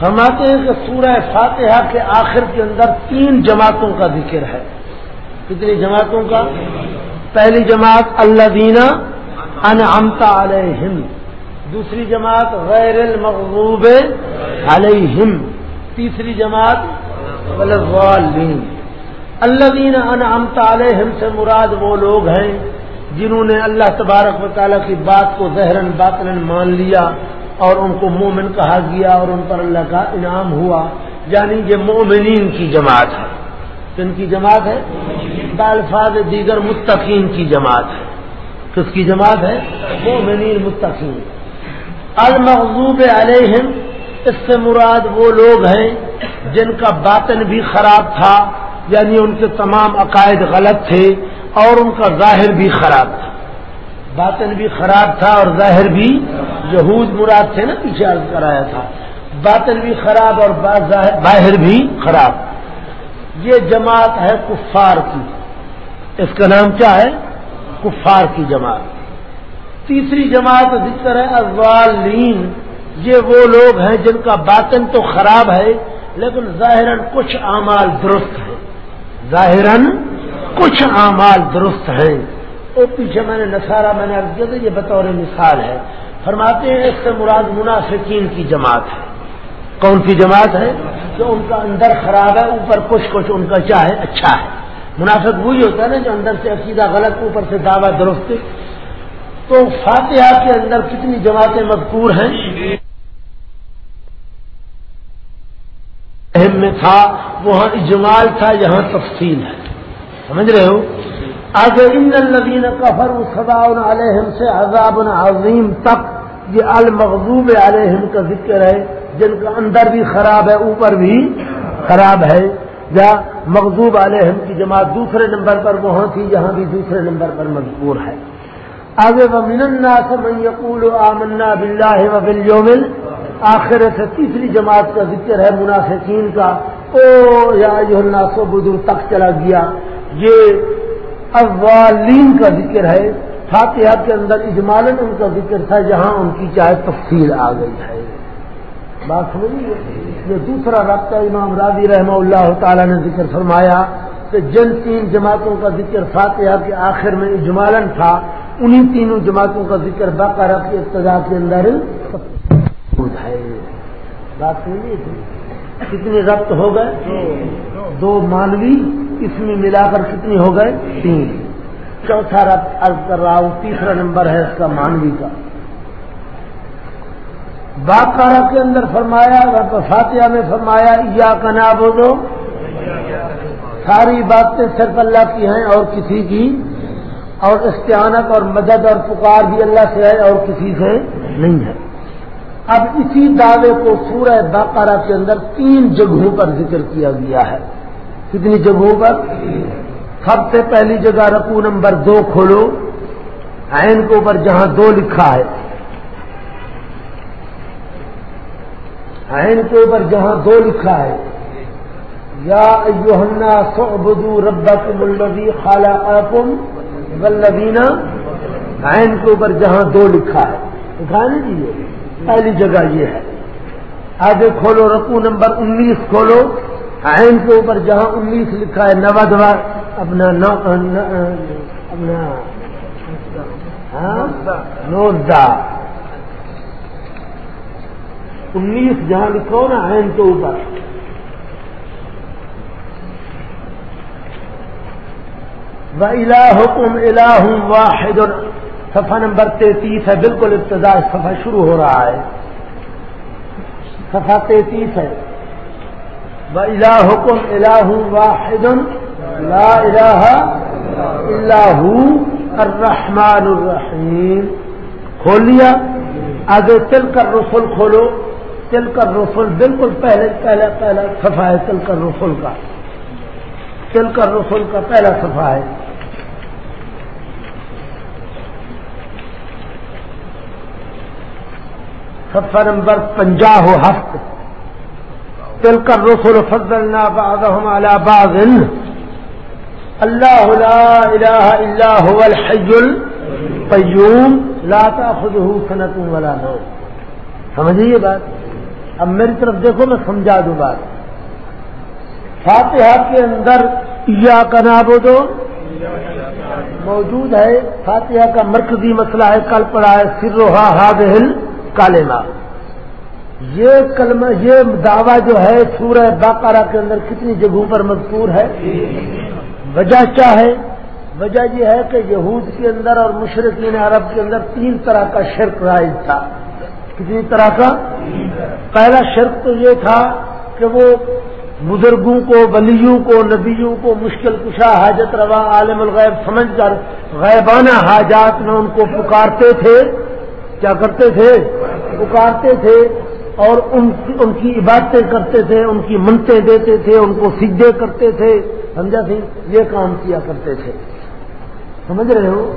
فرماتے ہیں کہ سورہ فاتحہ کے آخر کے اندر تین جماعتوں کا ذکر ہے۔ کتنی جماعتوں کا؟ پہلی جماعت اللہ دینا ان امتا علیہم، دوسری جماعت غیر المغروب علیہم، تیسری جماعت اللہ دینا ان امتا علیہم سے مراد وہ لوگ ہیں جنہوں نے اللہ تبارک و تعالیٰ کی بات کو زہرن باطن مان لیا اور ان کو مومن کہا گیا اور ان پر اللہ کا انعام ہوا یعنی یہ مومنین کی جماعت ہے۔ کن کی جماعت ہے؟ بالفاظ دیگر متقین کی جماعت ہے۔ کس کی جماعت ہے؟ مومنین متقین۔ المغضوب علیہم، اس سے مراد وہ لوگ ہیں جن کا باطن بھی خراب تھا یعنی ان کے تمام عقائد غلط تھے اور ان کا ظاہر بھی خراب تھا۔ باطن بھی خراب تھا اور ظاہر بھی یہود مراد تھے نا، پیچھے عرض کرایا تھا۔ باطن بھی خراب اور باہر بھی خراب۔ یہ جماعت ہے کفار کی۔ اس کا نام کیا ہے؟ کفار کی جماعت۔ تیسری جماعت ذکر ہے ازوالین یہ وہ لوگ ہیں جن کا باطن تو خراب ہے، لیکن ظاہراً کچھ اعمال درست ہے ظاہراً کچھ اعمال درست ہیں۔ وہ پیچھے میں نے نسارا میں نے کیا تھا، یہ بطور مثال ہے۔ فرماتے ہیں اس سے مراد منافقین کی جماعت ہے۔ کون سی جماعت ہے؟ کہ ان کا اندر خراب ہے، اوپر کچھ کچھ ان کا چاہے اچھا ہے۔ منافق وہی ہوتا ہے نا جو اندر سے عقیدہ غلط، اوپر سے دعویٰ درست تو فاتحہ کے اندر کتنی جماعتیں مذکور ہیں؟ اہم میں تھا، وہاں اجمال تھا، یہاں تفصیل ہے۔ سمجھ رہے ہو؟ آگے، ان الدین کفر صدا علیہم، سے عذاب عظیم تک یہ المغضوب علیہم کا ذکر ہے۔ جن کا اندر بھی خراب ہے، اوپر بھی خراب ہے۔ یا مغضوب علیہم کی جماعت دوسرے نمبر پر وہاں تھی، یہاں بھی دوسرے نمبر پر مذکور ہے۔ آگے وہ من یقول آمنا بلّہ و بلیومل آخر سے تیسری جماعت کا ذکر ہے منافقین کا۔ او یا الناس بدر تک چلا گیا۔ یہ اولین کا ذکر ہے۔ فاتحہ کے اندر اجمالن ان کا ذکر تھا، جہاں ان کی چاہے تفصیل آ گئی ہے۔ بات سمجھیے یہ دوسرا رابطہ امام رادی رحمہ اللہ تعالی نے ذکر فرمایا کہ جن تین جماعتوں کا ذکر فاتحہ کے آخر میں اجمالن تھا، انہی تینوں جماعتوں کا ذکر باقاعدہ کی ابتدا کے اندر ہے۔ بات سمجھیے کتنے ربط ہو گئے؟ دو مانوی، اس میں ملا کر کتنی ہو گئے؟ تین۔ چوتھا ربط عرض کر رہا ہوں، تیسرا نمبر ہے اس کا مانوی کا۔ باقارہ کے اندر فرمایا فاتحہ میں فرمایا یا کنا دو ساری باتیں صرف اللہ کی ہیں اور کسی کی، اور استعانت اور مدد اور پکار بھی اللہ سے ہے اور کسی سے نہیں ہے۔ اب اسی دعوے کو سورہ باقارہ کے اندر تین جگہوں پر ذکر کیا گیا ہے۔ کتنی جگہوں پر؟ سب سے پہلی جگہ رقو نمبر دو کھولو۔ عین کے اوپر جہاں دو لکھا ہے۔ عین کے اوپر جہاں دو لکھا ہے۔ یا یوہنا سعبدو ربکم الذی خالقکم والذین عین کے اوپر جہاں دو لکھا ہے۔ دکھانے دیجیے پہلی جگہ یہ ہے۔ آگے کھولو، رقو نمبر انیس کھولو۔ عین کے اوپر جہاں انیس لکھا ہے نو بار اپنا اپنا نوزدہ۔ انیس جہاں لکھو نا، عین کے اوپر۔ وہ الحکم الہ واحد۔ صفحہ نمبر تینتیس ہے، بالکل ابتدا صفحہ شروع ہو رہا ہے۔ صفحہ تینتیس ہے۔ وہ الہ حکم اللہ واحد۔ لا الہ اللہ الرحمن الرحیم کھول لیا؟ آگے تل کر رسول کھولو۔ تل کر رسول بالکل پہلے پہلا پہلا صفحہ ہے تل کر رسول کا۔ تل کر رسول کا پہلا صفحہ ہے۔ صفحہ نمبر پنجا ہو ہفت۔ تل کر رسول فضلنا بعضهم على بعض۔ اللہ لا الہ الا هو الحی القیوم، لا تاخذه سنة ولا نوم۔ سمجھیے یہ بات؟ اب میری طرف دیکھو میں سمجھا دوں بات۔ فاتحہ کے اندر یا کا نابودو موجود ہے۔ فاتحہ کا مرکزی مسئلہ ہے، کل پڑا ہے سروہا ہادل کالما یہ کلمہ، یہ دعویٰ جو ہے، سورہ باقارہ کے اندر کتنی جگہوں پر مذکور ہے۔ وجہ کیا ہے؟ وجہ یہ ہے کہ یہود کے اندر اور مشرقین عرب کے اندر تین طرح کا شرک رائج تھا۔ کتنی طرح کا؟ پہلا شرک تو یہ تھا کہ وہ بزرگوں کو، ولیوں کو، نبیوں کو مشکل کشا، حاجت روا، عالم الغیب سمجھ کر غیبانہ حاجات میں ان کو پکارتے تھے۔ کیا کرتے تھے؟ پکارتے تھے اور ان کی ان کی عبادتیں کرتے تھے، ان کی منتیں دیتے تھے، ان کو سجدے کرتے تھے۔ سمجھا سی یہ کام کیا کرتے تھے۔ سمجھ رہے ہو؟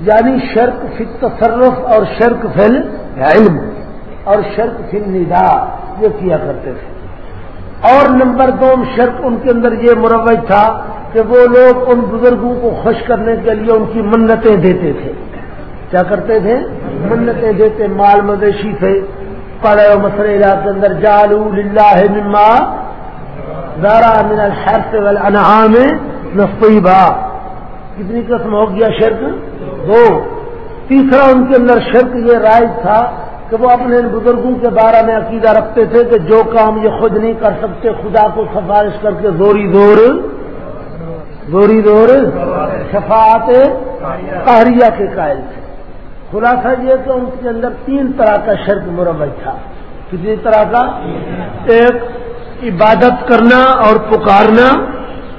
یعنی شرک فی تصرف اور شرک فل علم اور شرک فل ندا یہ کیا کرتے تھے۔ اور نمبر دو شرط ان کے اندر یہ مروج تھا کہ وہ لوگ ان بزرگوں کو خوش کرنے کے لیے ان کی منتیں دیتے تھے۔ کیا کرتے تھے؟ منتیں دیتے، مال مویشی تھے پڑے و مسئلے کے اندر جالو للہ مما زارا من الحرف والانعام نصیبا کتنی قسم ہو گیا شرک؟ دو۔ تیسرا، ان کے اندر شرک یہ رائج تھا کہ وہ اپنے ان بزرگوں کے بارے میں عقیدہ رکھتے تھے کہ جو کام یہ خود نہیں کر سکتے، خدا کو سفارش کر کے زوری زور۔ زوری زور۔ شفاعت قہریہ کے قائل تھے۔ خلاصہ یہ کہ ان کے اندر تین طرح کا شرک مربع تھا۔ کسی طرح کا؟ ایک، عبادت کرنا اور پکارنا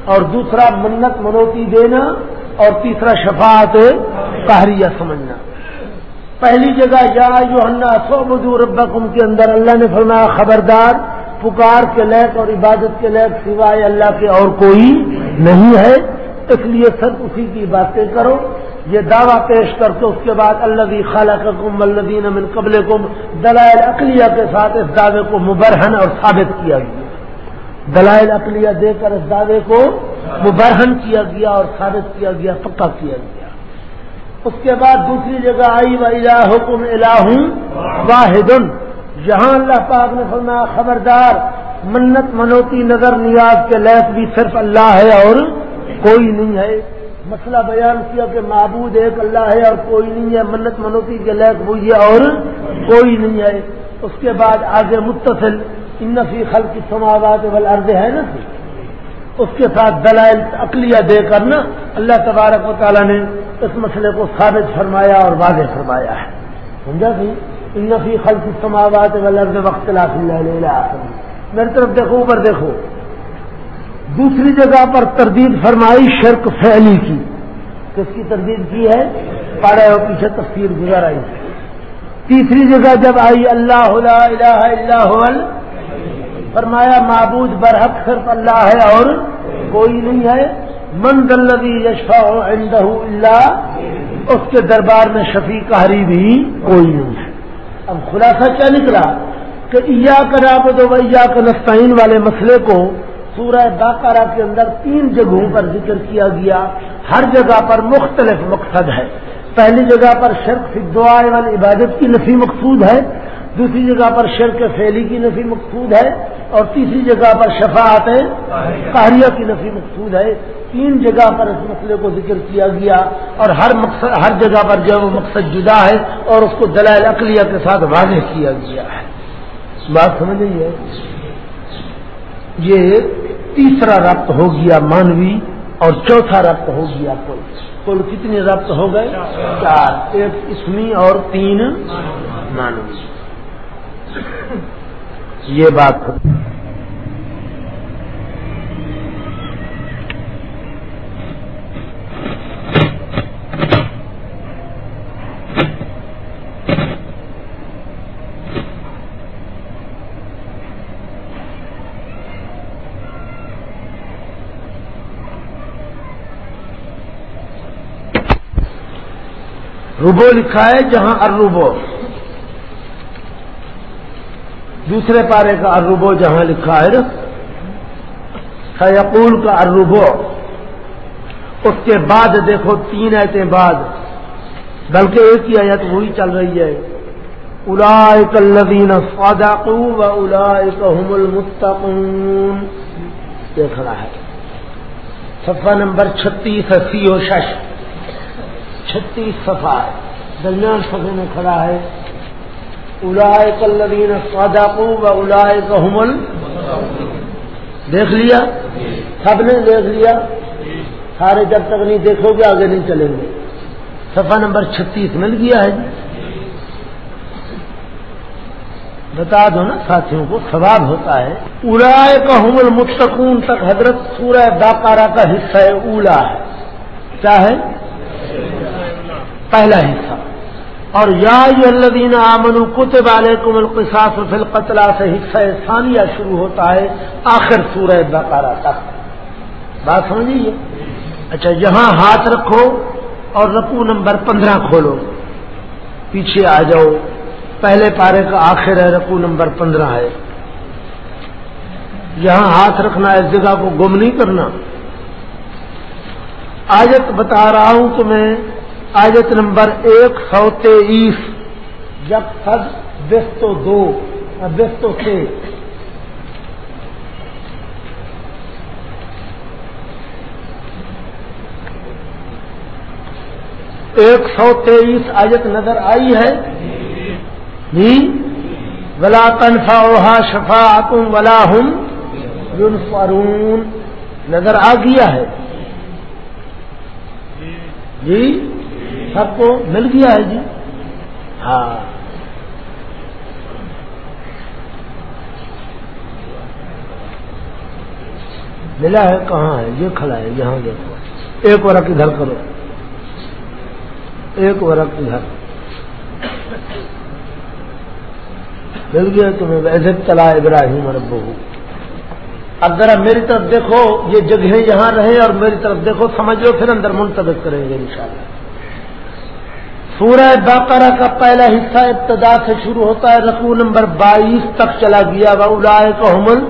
اور دوسرا، منت منوتی دینا۔ اور تیسرا شفاعت قہریہ سمجھنا۔ پہلی جگہ جا جو سو مدو ربکم کے اندر اللہ نے فرمایا، خبردار، پکار کے لیک اور عبادت کے لیک سوائے اللہ کے اور کوئی نہیں ہے۔ اس لیے سب اسی کی باتیں کرو۔ یہ دعویٰ پیش کر کے اس کے بعد اللہ خالہ کم الدین امن قبل کم دلائل اقلیہ کے ساتھ اس دعوے کو مبرہن اور ثابت کیا گیا۔ دلائل اقلیہ دے کر اس دعوے کو مبرہن کیا گیا اور ثابت کیا گیا، پکا کیا گیا۔ اس کے بعد دوسری جگہ آئی، و حکم الہ واحد. جہاں اللہ پاک نے فرمایا، خبردار، منت منوتی نظر نیاز کے لیک بھی صرف اللہ ہے اور کوئی نہیں ہے۔ مسئلہ بیان کیا کہ معبود ایک اللہ ہے اور کوئی نہیں ہے، منت منوتی کے لیک وہ یہ اور کوئی نہیں ہے۔ اس کے بعد آگے متصل انفی خل کی سماوات والارض ہے نا جی؟ اس کے ساتھ دلائل اقلیہ دے کر نا اللہ تبارک و تعالیٰ نے اس مسئلے کو ثابت فرمایا اور واضح فرمایا ہے۔ سمجھا سی ان نفی خلق سماوات ولرد وقت میری طرف دیکھو، اوپر دیکھو۔ دوسری جگہ پر تردید فرمائی شرک فعلی کی۔ کس کی تردید کی ہے؟ پڑے اور پیچھے تفسیر گزر آئی۔ تیسری جگہ جب آئی، اللہ الہ الا اللہ فرمایا، معبود برحق صرف اللہ ہے اور کوئی نہیں ہے۔ من دلوی یشفا عندہ اللہ اس کے دربار میں شفیع کاری بھی کوئی نہیں ہے۔ اب خلاصہ کیا نکلا؟ کہ ایا کرا دو یا کنستین والے مسئلے کو سورہ باقارہ کے اندر تین جگہوں پر ذکر کیا گیا۔ ہر جگہ پر مختلف مقصد ہے۔ پہلی جگہ پر شرک دعائے والی عبادت کی نفی مقصود ہے۔ دوسری جگہ پر شرک فیلی کی نفی مقصود ہے اور تیسری جگہ پر شفاعت قہریہ کی نفی مقصود ہے۔ تین جگہ پر اس مسئلے کو ذکر کیا گیا اور ہر مقصد، ہر جگہ پر جو وہ مقصد جدا ہے اور اس کو دلائل اقلیہ کے ساتھ واضح کیا گیا ہے۔ بات سمجھ ہے؟ یہ تیسرا ربط ہو گیا مانوی اور چوتھا ربط ہو گیا کل۔ کل کتنے ربط ہو گئے؟ چار۔ ایک اسمی اور تین مانوی۔ یہ بات روبو لکھا ہے جہاں اروبو دوسرے پارے کا اروبو جہاں لکھا ہے نا، سیقول کا اروبو اس کے بعد دیکھو، تین ایتے بعد۔ بلکہ ایک ہی آیت وہی چل رہی ہے۔ الا الذین صدقوا و اولئک هم المتقون۔ دیکھ رہا ہے۔ صفحہ نمبر چھتیس اسی و شش۔ چھتیس صفحہ درمیان صفحے میں کھڑا ہے۔ الائے کلین صدقوا و اولائے کمل دیکھ لیا؟ سب نے دیکھ لیا؟ سارے جب تک نہیں دیکھو گے، آگے نہیں چلیں گے۔ صفحہ نمبر چھتیس مل گیا ہے جی۔ بتا دو نا ساتھیوں کو، ثواب ہوتا ہے۔ اڑائے کا حمل مستقون تک حضرت سورہ داکارا کا حصہ ہے، اولا ہے۔ کیا ہے؟ پہلا حصہ۔ اور یا الدین امن کتب علیکم القصاص فی القتلا سے حصہ ثانیہ شروع ہوتا ہے، آخر سورہ داکارا تک۔ بات سمجھیے اچھا یہاں ہاتھ رکھو اور رقو نمبر پندرہ کھولو۔ پیچھے آ جاؤ۔ پہلے پارے کا آخر ہے رقو نمبر پندرہ ہے۔ یہاں ہاتھ رکھنا اس جگہ کو گم نہیں کرنا۔ آجت بتا رہا ہوں تمہیں آجت نمبر ایک سو تیئیس۔ جب سد بیستو دو بیستو سے ایک سو تیئیس آیت نظر آئی ہے۔ جی۔ ولا تنفا اوہا شفا تم ولا ہوں یونفارون نظر آ گیا ہے۔ جی۔ سب کو مل گیا ہے جی۔ ہاں۔ ملا ہے کہاں ہے؟ یہ کھڑا ہے، یہاں دیکھو ایک ورق ادھر کرو۔ ایک ورق ادھر۔ مل گیا تمہیں۔ ویسے چلا ابراہیم ربو اب ذرا میری طرف دیکھو، یہ جگہیں یہاں رہیں اور میری طرف دیکھو، سمجھ لو، پھر اندر منتخب کریں گے انشاءاللہ۔ سورہ باقرہ کا پہلا حصہ ابتدا سے شروع ہوتا ہے رقو نمبر بائیس تک چلا گیا با کو حمل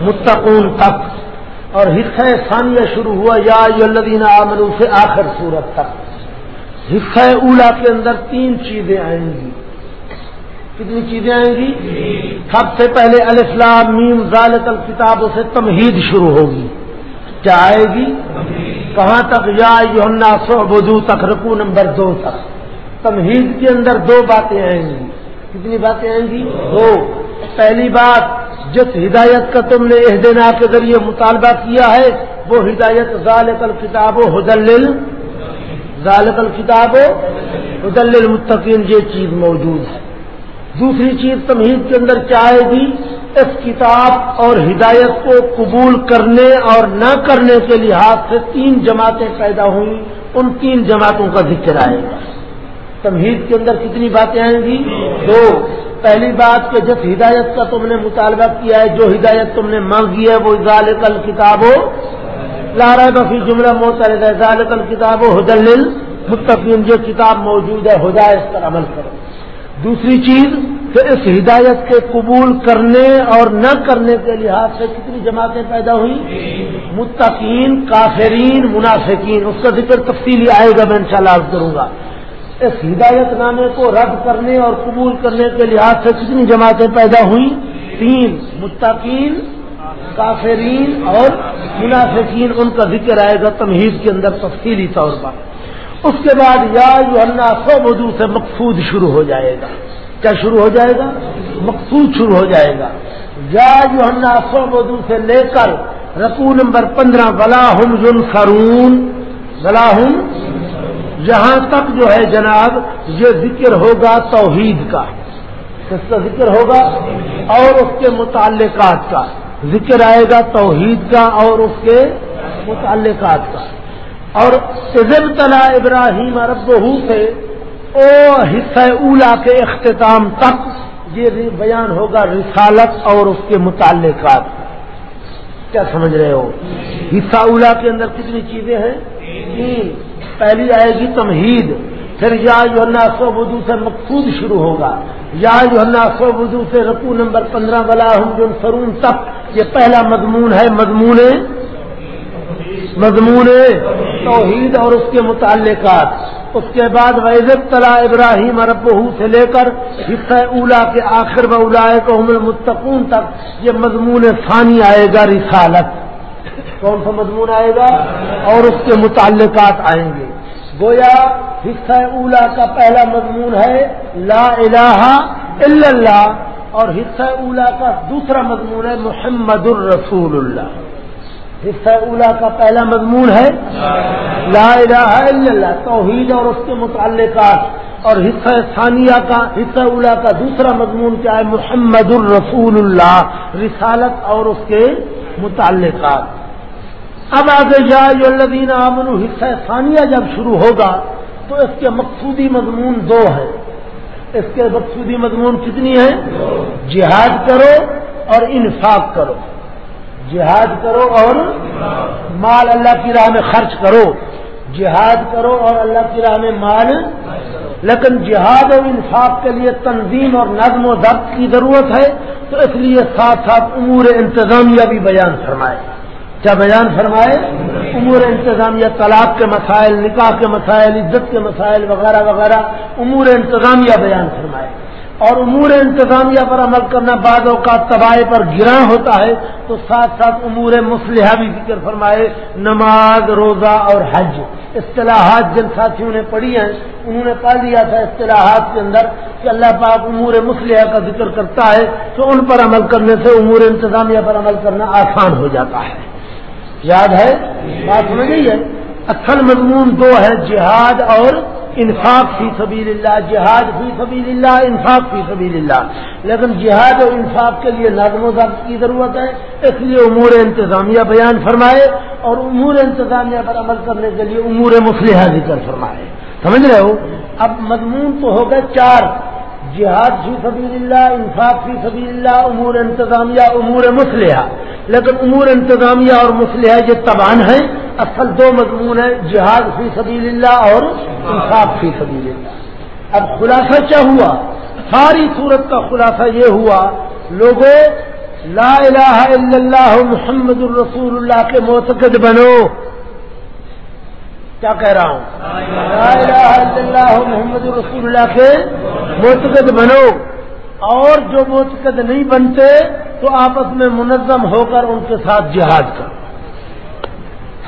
متقون تک۔ اور حصہ ثانیہ شروع ہوا، یا الدین عامل سے آخر سورت تک۔ حصہ اولا کے اندر تین چیزیں آئیں گی۔ کتنی چیزیں آئیں گی؟ سب سے پہلے الاسلام میم ذالت الکتابوں سے تمہید شروع ہوگی۔ کیا آئے گی؟ کہاں تک؟ یا یونا سو بدو تک رکو نمبر دو تک۔ تمہید کے اندر دو باتیں آئیں گی۔ کتنی باتیں آئیں گی؟ دو۔ پہلی بات، جس ہدایت کا تم نے اہدنا کے ذریعے مطالبہ کیا ہے، وہ ہدایت ذالت الکتاب و حدل ذالک الکتاب ادل المتقین یہ چیز موجود ہے۔ دوسری چیز، تمہید کے اندر چاہے گی؟ اس کتاب اور ہدایت کو قبول کرنے اور نہ کرنے کے لحاظ سے تین جماعتیں پیدا ہوئیں۔ ان تین جماعتوں کا ذکر آئے گا۔ تمہید کے اندر کتنی باتیں آئیں گی؟ دو، پہلی بات کہ جس ہدایت کا تم نے مطالبہ کیا ہے، جو ہدایت تم نے مانگی ہے، وہ ذالک الکتاب ہو لارا بفی جملہ موتر ذالک الکتاب و حدل متقین جو کتاب موجود ہے، ہدایت اس پر عمل کرو۔ دوسری چیز کہ اس ہدایت کے قبول کرنے اور نہ کرنے کے لحاظ سے کتنی جماعتیں پیدا ہوئی متقین، کافرین، منافقین، اس کا ذکر تفصیلی آئے گا میں انشاءاللہ شاء کروں گا۔ اس ہدایت نامے کو رد کرنے اور قبول کرنے کے لحاظ سے کتنی جماعتیں پیدا ہوئی تین متقین، کافرین اور منافقین، ان کا ذکر آئے گا تمہید کے اندر تفصیلی طور پر۔ اس کے بعد یا جو اللہ سو بدو سے مقصود شروع ہو جائے گا۔ کیا شروع ہو جائے گا؟ مقصود شروع ہو جائے گا۔ یا جو اللہ سو بدو سے لے کر رقو نمبر پندرہ بلا بلاحم جن سرون بلاحم یہاں تک جو ہے جناب، یہ ذکر ہوگا توحید کا۔ کس کا ذکر ہوگا؟ اور اس کے متعلقات کا۔ ذکر آئے گا توحید کا اور اس کے متعلقات کا۔ اور عزب تلا ابراہیم ارب سے، او حصہ اولا کے اختتام تک یہ بیان ہوگا رسالت اور اس کے متعلقات۔ کا کیا سمجھ رہے ہو؟ حصہ اولا کے اندر کتنی چیزیں ہیں؟ تین۔ پہلی آئے گی تمہید۔ پھر یا جو اللہ سو بدو سے مقصود شروع ہوگا۔ یا جو اللہ سو بدو سے رقو نمبر پندرہ والا ہوں سرون تک یہ پہلا مضمون ہے، مضمون مضمون توحید اور اس کے متعلقات۔ اس کے بعد ویزب تلا ابراہیم ارب سے لے کر حصہ اولا کے آخر و اولا کو متقون تک یہ مضمون ثانی آئے گا، رسالت۔ کون سا مضمون آئے گا؟ اور اس کے متعلقات آئیں گے۔ گویا حصہ اولا کا پہلا مضمون ہے لا الہ الا اللہ، اور حصہ اولا کا دوسرا مضمون ہے محمد الرسول اللہ۔ حصہ اولا کا پہلا مضمون ہے لا الہ الا اللہ، توحید اور اس کے متعلقات۔ اور حصہ ثانیہ کا، حصہ اولا کا دوسرا مضمون کیا ہے؟ محمد الرسول اللہ، رسالت اور اس کے متعلقات۔ اب آگے جائے الدین امن حصہ ثانیہ جب شروع ہوگا، تو اس کے مقصودی مضمون دو ہیں۔ اس کے مقصودی مضمون کتنی ہیں؟ جہاد کرو اور انفاق کرو۔ جہاد کرو اور مال، اللہ کی راہ میں خرچ کرو۔ جہاد کرو اور اللہ کی راہ میں مال لیکن جہاد اور انصاف کے لیے تنظیم اور نظم و ضبط کی ضرورت ہے، تو اس لیے ساتھ ساتھ امور انتظامیہ بھی بیان فرمائے۔ کیا بیان فرمائے؟ امور انتظامیہ طلاق کے مسائل، نکاح کے مسائل، عزت کے مسائل وغیرہ وغیرہ، امور انتظامیہ بیان فرمائے۔ اور امور انتظامیہ پر عمل کرنا بعد اوقات تباہ پر گراں ہوتا ہے، تو ساتھ ساتھ امور مسلحہ بھی ذکر فرمائے، نماز، روزہ اور حج۔ اصطلاحات جن ساتھیوں نے پڑھی ہیں، انہوں نے پا لیا تھا اصطلاحات کے اندر کہ اللہ پاک امور مسلحہ کا ذکر کرتا ہے، تو ان پر عمل کرنے سے امور انتظامیہ پر عمل کرنا آسان ہو جاتا ہے۔ یاد ہے؟ بات سمجھ گئی ہے؟ اصل مضمون دو ہے، جہاد اور انفاق فی سبیل اللہ جہاد فی سبیل اللہ انفاق فی سبیل اللہ لیکن جہاد اور انفاق کے لیے نظم و ضبط کی ضرورت ہے، اس لیے امور انتظامیہ بیان فرمائے اور امور انتظامیہ پر عمل کرنے کے لیے امور مسلحہ ذکر فرمائے۔ سمجھ رہے ہو؟ اب مضمون تو ہو گئے چار۔ جہاد فی سبیل اللہ انصاف فی سبیل اللہ امور انتظامیہ، امور مسلحہ لیکن امور انتظامیہ اور مسلحہ یہ تبان ہیں۔ اصل دو مضمون ہیں، جہاد فی سبیل اللہ اور انصاف فی سبیل اللہ اب خلاصہ کیا ہوا؟ ساری صورت کا خلاصہ یہ ہوا، لوگوں، لا الہ الا اللہ محمد الرسول اللہ کے معتقد بنو۔ کیا کہہ رہا ہوں؟ لا الہ الا اللہ محمد الرسول اللہ کے متقد بنو۔ اور جو متقد نہیں بنتے، تو آپس میں منظم ہو کر ان کے ساتھ جہاد کرو۔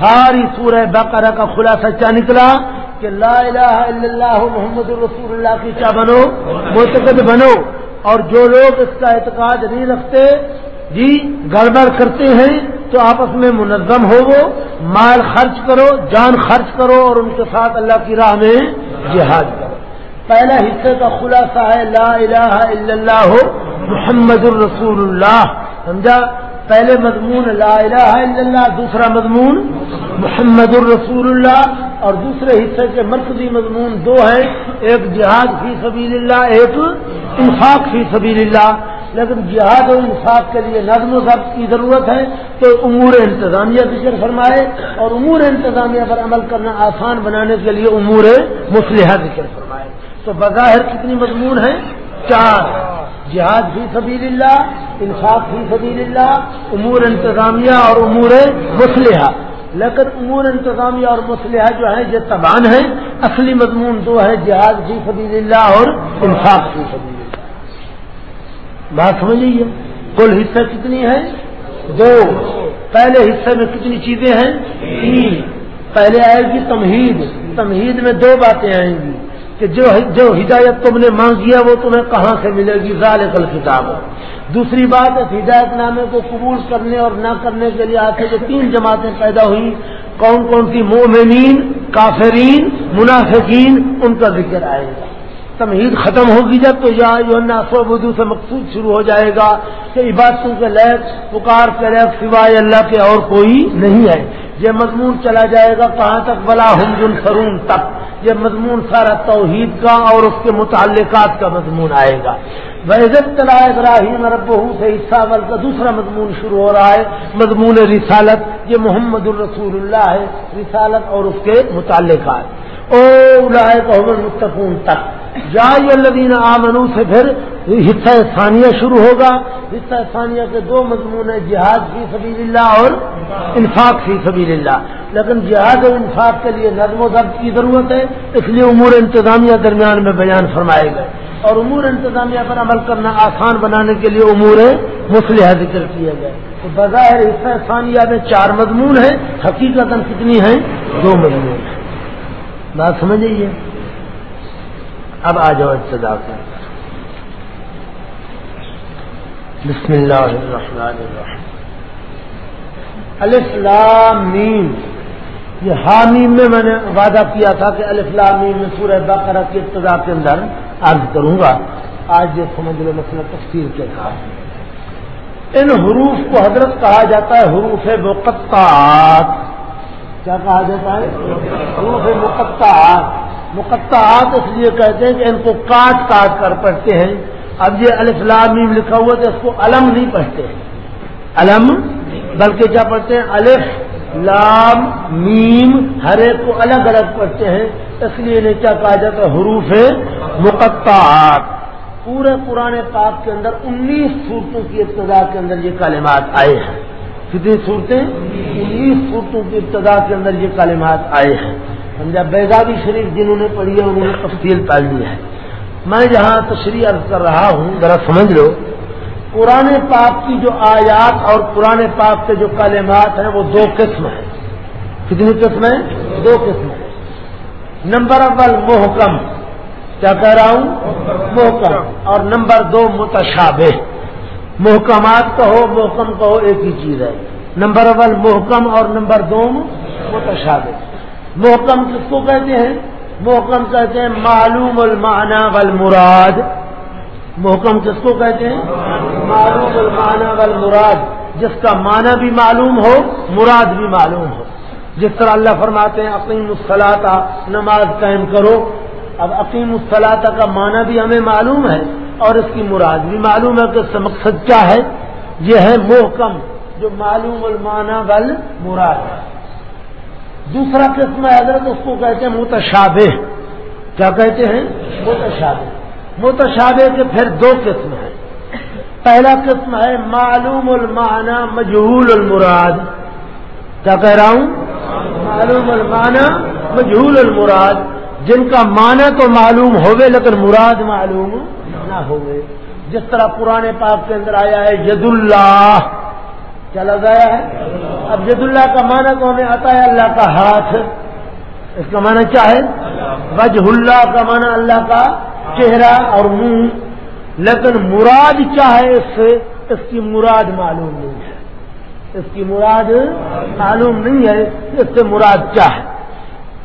ساری سورہ بقرہ کا خلاصہ کیا نکلا کہ لا الہ الا اللہ محمد الرسول اللہ کی کیا بنو متقد بنو۔ اور جو لوگ اس کا اعتقاد نہیں رکھتے جی گڑبڑ کرتے ہیں، تو آپس میں منظم ہو وہ مال خرچ کرو، جان خرچ کرو اور ان کے ساتھ اللہ کی راہ میں جہاد کرو۔ پہلا حصے کا خلاصہ ہے لا الہ الا اللہ محمد الرسول اللہ۔ سمجھا؟ پہلے مضمون لا الہ الا اللہ، دوسرا مضمون محمد الرسول اللہ، اور دوسرے حصے کے مرکزی مضمون دو ہیں، ایک جہاد فی سبیل اللہ، ایک انفاق فی سبیل اللہ۔ لیکن جہاد و انصاف کے لیے نظم و ضبط کی ضرورت ہے تو امور انتظامیہ ذکر فرمائے، اور امور انتظامیہ پر عمل کرنا آسان بنانے کے لیے امور مسلحہ ذکر فرمائے۔ تو بظاہر کتنی مضمون ہیں؟ چار۔ جہاد فی سبیل اللہ انصاف فی سبیل اللہ امور انتظامیہ اور امور مسلحہ۔ لیکن امور انتظامیہ اور مسلحہ جو ہیں، یہ تبان ہیں۔ اصلی مضمون دو ہے جہاد فی سبیل اللہ اور انصاف فی سبیل اللہ بات سمجھ لیجیے کل حصہ کتنی ہے دو۔ پہلے حصے میں کتنی چیزیں ہیں؟ تین۔ پہلے آئے گی تمہید۔ تمہید میں دو باتیں آئیں گی۔ کہ جو جو ہدایت تم نے مانگی ہے وہ تمہیں کہاں سے ملے گی؟ ظال کل کتاب دوسری بات اس ہدایت نامے کو قبول کرنے اور نہ کرنے کے لیے آتے جو تین جماعتیں پیدا ہوئی کون کون سی؟ مومنین، کافرین، منافقین، ان کا ذکر آئے گا۔ تمہید ختم ہوگی جب تو یا جو بدو سے مقصود شروع ہو جائے گا کہ عبادتوں کے لیک پکار کے سوائے اللہ کے اور کوئی نہیں ہے۔ یہ مضمون چلا جائے گا کہاں تک؟ بلا ہم فرون تک یہ مضمون سارا توحید کا اور اس کے متعلقات کا مضمون آئے گا۔ وحضت طلاء ابراہیم رب سے حصہ ول کا دوسرا مضمون شروع ہو رہا ہے، مضمون رسالت، یہ محمد الرسول اللہ ہے، رسالت اور اس کے متعلقات۔ او متفون تک جائی الدین آمنو سے پھر حصہ ثانیہ شروع ہوگا۔ حصہ ثانیہ کے دو مضمون ہیں، جہاد فی سبیل اللہ اور انفاق فی سبیل اللہ۔ لیکن جہاد اور انفاق کے لیے نظم و ضبط کی ضرورت ہے، اس لیے امور انتظامیہ درمیان میں بیان فرمائے گئے۔ اور امور انتظامیہ پر عمل کرنا آسان بنانے کے لیے امور مسلح ذکر کیے گئے۔ تو بظاہر حصہ ثانیہ میں چار مضمون ہیں حقیقت کتنی ہیں؟ دو مضمون ہیں۔ بات سمجھیے؟ اب آ جاؤ ابتدا کر بسم اللہ الرحمن الرحیم۔ الفلامیم یہ حامیم میں میں نے وعدہ کیا تھا کہ الفلامیم میں سورہ بقرہ کی ابتدا کے اندر عرض کروں گا۔ آج یہ سمجھ لو مسئلہ تفصیل کے ساتھ ان حروف کو حضرت کہا جاتا ہے حروف مقطعات۔ کیا کہا جاتا ہے؟ حروف مقطعات۔ مقطعات اس لیے کہتے ہیں کہ ان کو کاٹ کاٹ کر پڑھتے ہیں۔ اب یہ الفلامیم لکھا ہوا تو اس کو علم نہیں پڑھتے۔ علم بلکہ کیا پڑھتے ہیں؟ الف، لام، میم، ہر ایک کو الگ الگ پڑھتے ہیں۔ اس لیے انہیں کیا کہا جاتا ہے؟ حروف مقطعات۔ پورے پرانے پاک کے اندر انیس صورتوں کی ابتدا کے اندر یہ کالمات آئے ہیں۔ کتنی صورتیں؟ انیس صورتوں کی ابتدا کے اندر یہ کالمات آئے ہیں۔ سمجھا؟ بیدادی شریف جنہوں نے پڑھی ہے، انہوں نے تفصیل پال لی ہے۔ میں جہاں تشریح عرض کر رہا ہوں، ذرا سمجھ لو۔ قرآن پاک کی جو آیات اور قرآن پاک کے جو کالمات ہیں وہ دو قسم ہیں۔ کتنی قسم ہیں؟ دو قسم ہیں۔ نمبر اول محکم۔ کیا کہہ رہا ہوں؟ محکم۔ اور نمبر دو متشابہ۔ محکمات کہو محکم کہو ایک ہی چیز ہے۔ نمبر اول محکم اور نمبر دو متشابہ۔ محکم کس کو کہتے ہیں؟ محکم کہتے ہیں معلوم المعنی والمراد۔ محکم کس کو کہتے ہیں؟ معلوم المعنی والمراد، جس کا معنی بھی معلوم ہو، مراد بھی معلوم ہو۔ جس طرح اللہ فرماتے ہیں عقیم الصلاطہ نماز قائم کرو۔ اب عقیم الصلاطہ کا معنی بھی ہمیں معلوم ہے اور اس کی مراد بھی معلوم ہے کہ اس مقصد کیا ہے۔ یہ ہے محکم، جو معلوم المعنی وال مراد ہے۔ دوسرا قسم ہے، حضرت اس کو کہتے ہیں متشابہ۔ کیا کہتے ہیں؟ متشابہ۔ متشابہ کے پھر دو قسم ہیں۔ پہلا قسم ہے معلوم المعنی مجہول المراد. کیا کہہ رہا ہوں؟ معلوم المعنی مجہول المراد. جن کا معنی تو معلوم ہوئے لیکن مراد معلوم نہ ہوئے. جس طرح پرانے پاک کے اندر آیا ہے ید اللہ کیا لگایا ہے؟ اب ید اللہ کا معنی تو ہمیں آتا ہے اللہ کا ہاتھ. اس کا معنی کیا ہے؟ وجہ اللہ کا معنی اللہ کا چہرہ اور منہ. لیکن مراد کیا ہے اس سے؟ اس کی مراد معلوم نہیں ہے۔ اس کی مراد معلوم نہیں ہے، اس سے مراد کیا ہے؟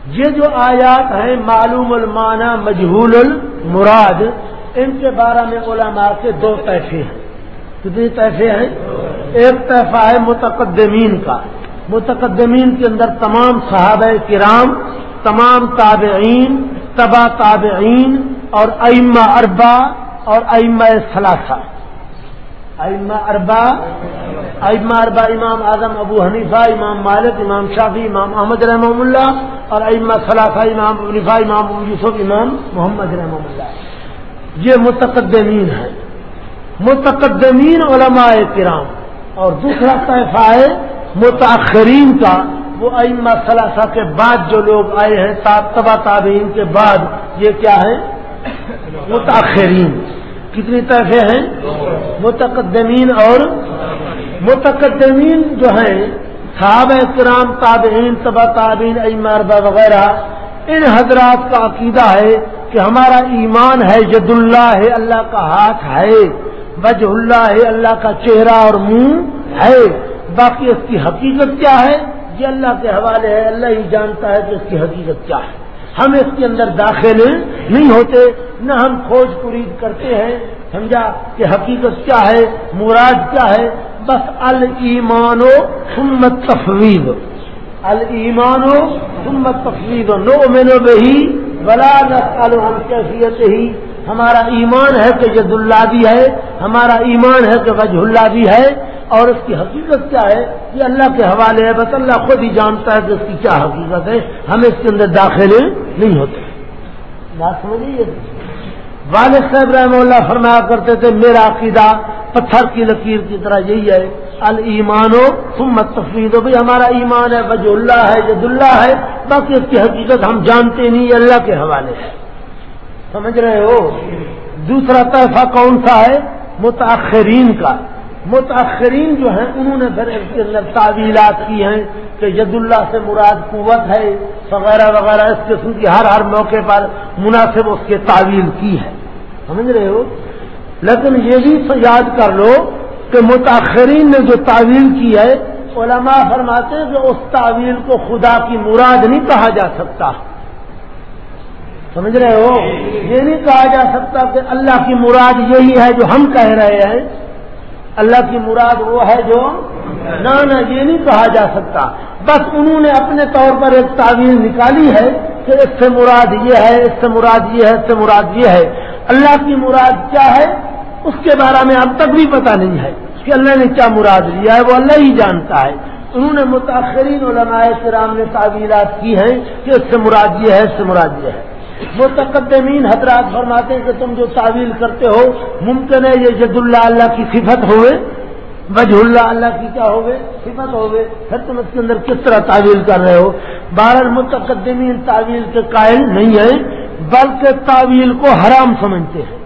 یہ جو آیات ہیں، معلوم المعنی، مجہول المراد، ان کے بارے میں علماء کے دو پیسے ہیں۔ کتنی تحفے ہیں؟ ایک تحفہ ہے متقدمین کا۔ متقدمین کے اندر تمام صحابہ کرام، تمام تابعین، تبا تابعین اور ائمہ اربا اور ائمہ ثلاثہ۔ ائمہ اربا ائمہ اربا امام اعظم ابو حنیفہ، امام مالک، امام شافی امام احمد رحمہ اللہ، اور ائمہ ثلاثہ امام حنیفہ، امام یوسف، امام محمد رحمہ اللہ۔ یہ متقدمین ہیں۔ متقدمین علماء کرام۔ اور دوسرا طیفہ ہے متاثرین کا۔ وہ ائمہ ثلاثہ کے بعد جو لوگ آئے ہیں تبا تابعین کے بعد، یہ کیا ہے؟ متاثرین کتنی طرفے ہیں؟ متقدمین اور متقدمین جو ہیں، صحابہ کرام، تابعین تبا تابعین، ائمہ وغیرہ، ان حضرات کا عقیدہ ہے کہ ہمارا ایمان ہے، جد اللہ ہے، اللہ کا ہاتھ ہے، وجہ اللہ ہے، اللہ کا چہرہ اور منہ ہے۔ باقی اس کی حقیقت کیا ہے؟ یہ اللہ کے حوالے ہے، اللہ ہی جانتا ہے کہ اس کی حقیقت کیا ہے۔ ہم اس کے اندر داخل نہیں ہوتے، نہ ہم کھوج پرید کرتے ہیں۔ سمجھا؟ کہ حقیقت کیا ہے؟ مراد کیا ہے؟ بس المان و سمت تفویض المان و سمت تفویض نو مینو بہی بلا ہم کیفیت ہی ہمارا ایمان ہے کہ جد اللہ بھی ہے، ہمارا ایمان ہے کہ وجہ اللہ بھی ہے۔ اور اس کی حقیقت کیا ہے یہ اللہ کے حوالے ہے، بس اللہ خود ہی جانتا ہے کہ اس کی کیا حقیقت ہے۔ ہم اس کے اندر داخل نہیں ہوتے۔ بات سمجھیے والد صاحب رحمہ اللہ فرمایا کرتے تھے، میرا عقیدہ پتھر کی لکیر کی طرح یہی ہے۔ المان و سمت تفرید ہو بھائی ہمارا ایمان ہے، وجہ اللہ ہے، جد اللہ ہے۔ باقی اس کی حقیقت ہم جانتے نہیں اللہ کے حوالے ہے۔ سمجھ رہے ہو؟ دوسرا طرفہ کون سا ہے؟ متاثرین کا۔ متاثرین جو ہیں، انہوں نے پھر اس کے اندر تعویلات کی ہیں کہ ید اللہ سے مراد قوت ہے، وغیرہ وغیرہ، اس قسم کی ہر ہر موقع پر مناسب اس کے تعویل کی ہے سمجھ رہے ہو؟ لیکن یہ بھی یاد کر لو کہ متاثرین نے جو تعویل کی ہے، علماء فرماتے ہیں کہ اس تعویل کو خدا کی مراد نہیں کہا جا سکتا۔ سمجھ رہے ہو؟ یہ نہیں کہا جا سکتا کہ اللہ کی مراد یہی ہے جو ہم کہہ رہے ہیں۔ اللہ کی مراد وہ ہے جو نہ یہ نہیں کہا جا سکتا۔ بس انہوں نے اپنے طور پر ایک تعویل نکالی ہے کہ اس سے مراد یہ ہے، اس سے مراد یہ ہے، اس سے مراد یہ ہے۔ اللہ کی مراد کیا ہے؟ اس کے بارے میں اب تک بھی پتا نہیں ہے کہ اللہ نے کیا مراد لیا ہے، وہ اللہ ہی جانتا ہے۔ انہوں نے متاثرین علماء کرام نے تعویلات کی ہیں کہ اس سے مراد یہ ہے، اس سے مراد یہ ہے۔ وہ تقدمین حضرات فرماتے ہیں کہ تم جو تعویل کرتے ہو، ممکن ہے یہ جد اللہ اللہ کی صفت ہوئے وجہ اللہ اللہ کی کیا ہوگے صفت ہوگے پھر تم اس کے اندر کس طرح تعویل کر رہے ہو؟ بارہ متقدمین تعویل کے قائل نہیں ہیں، بلکہ تعویل کو حرام سمجھتے ہیں۔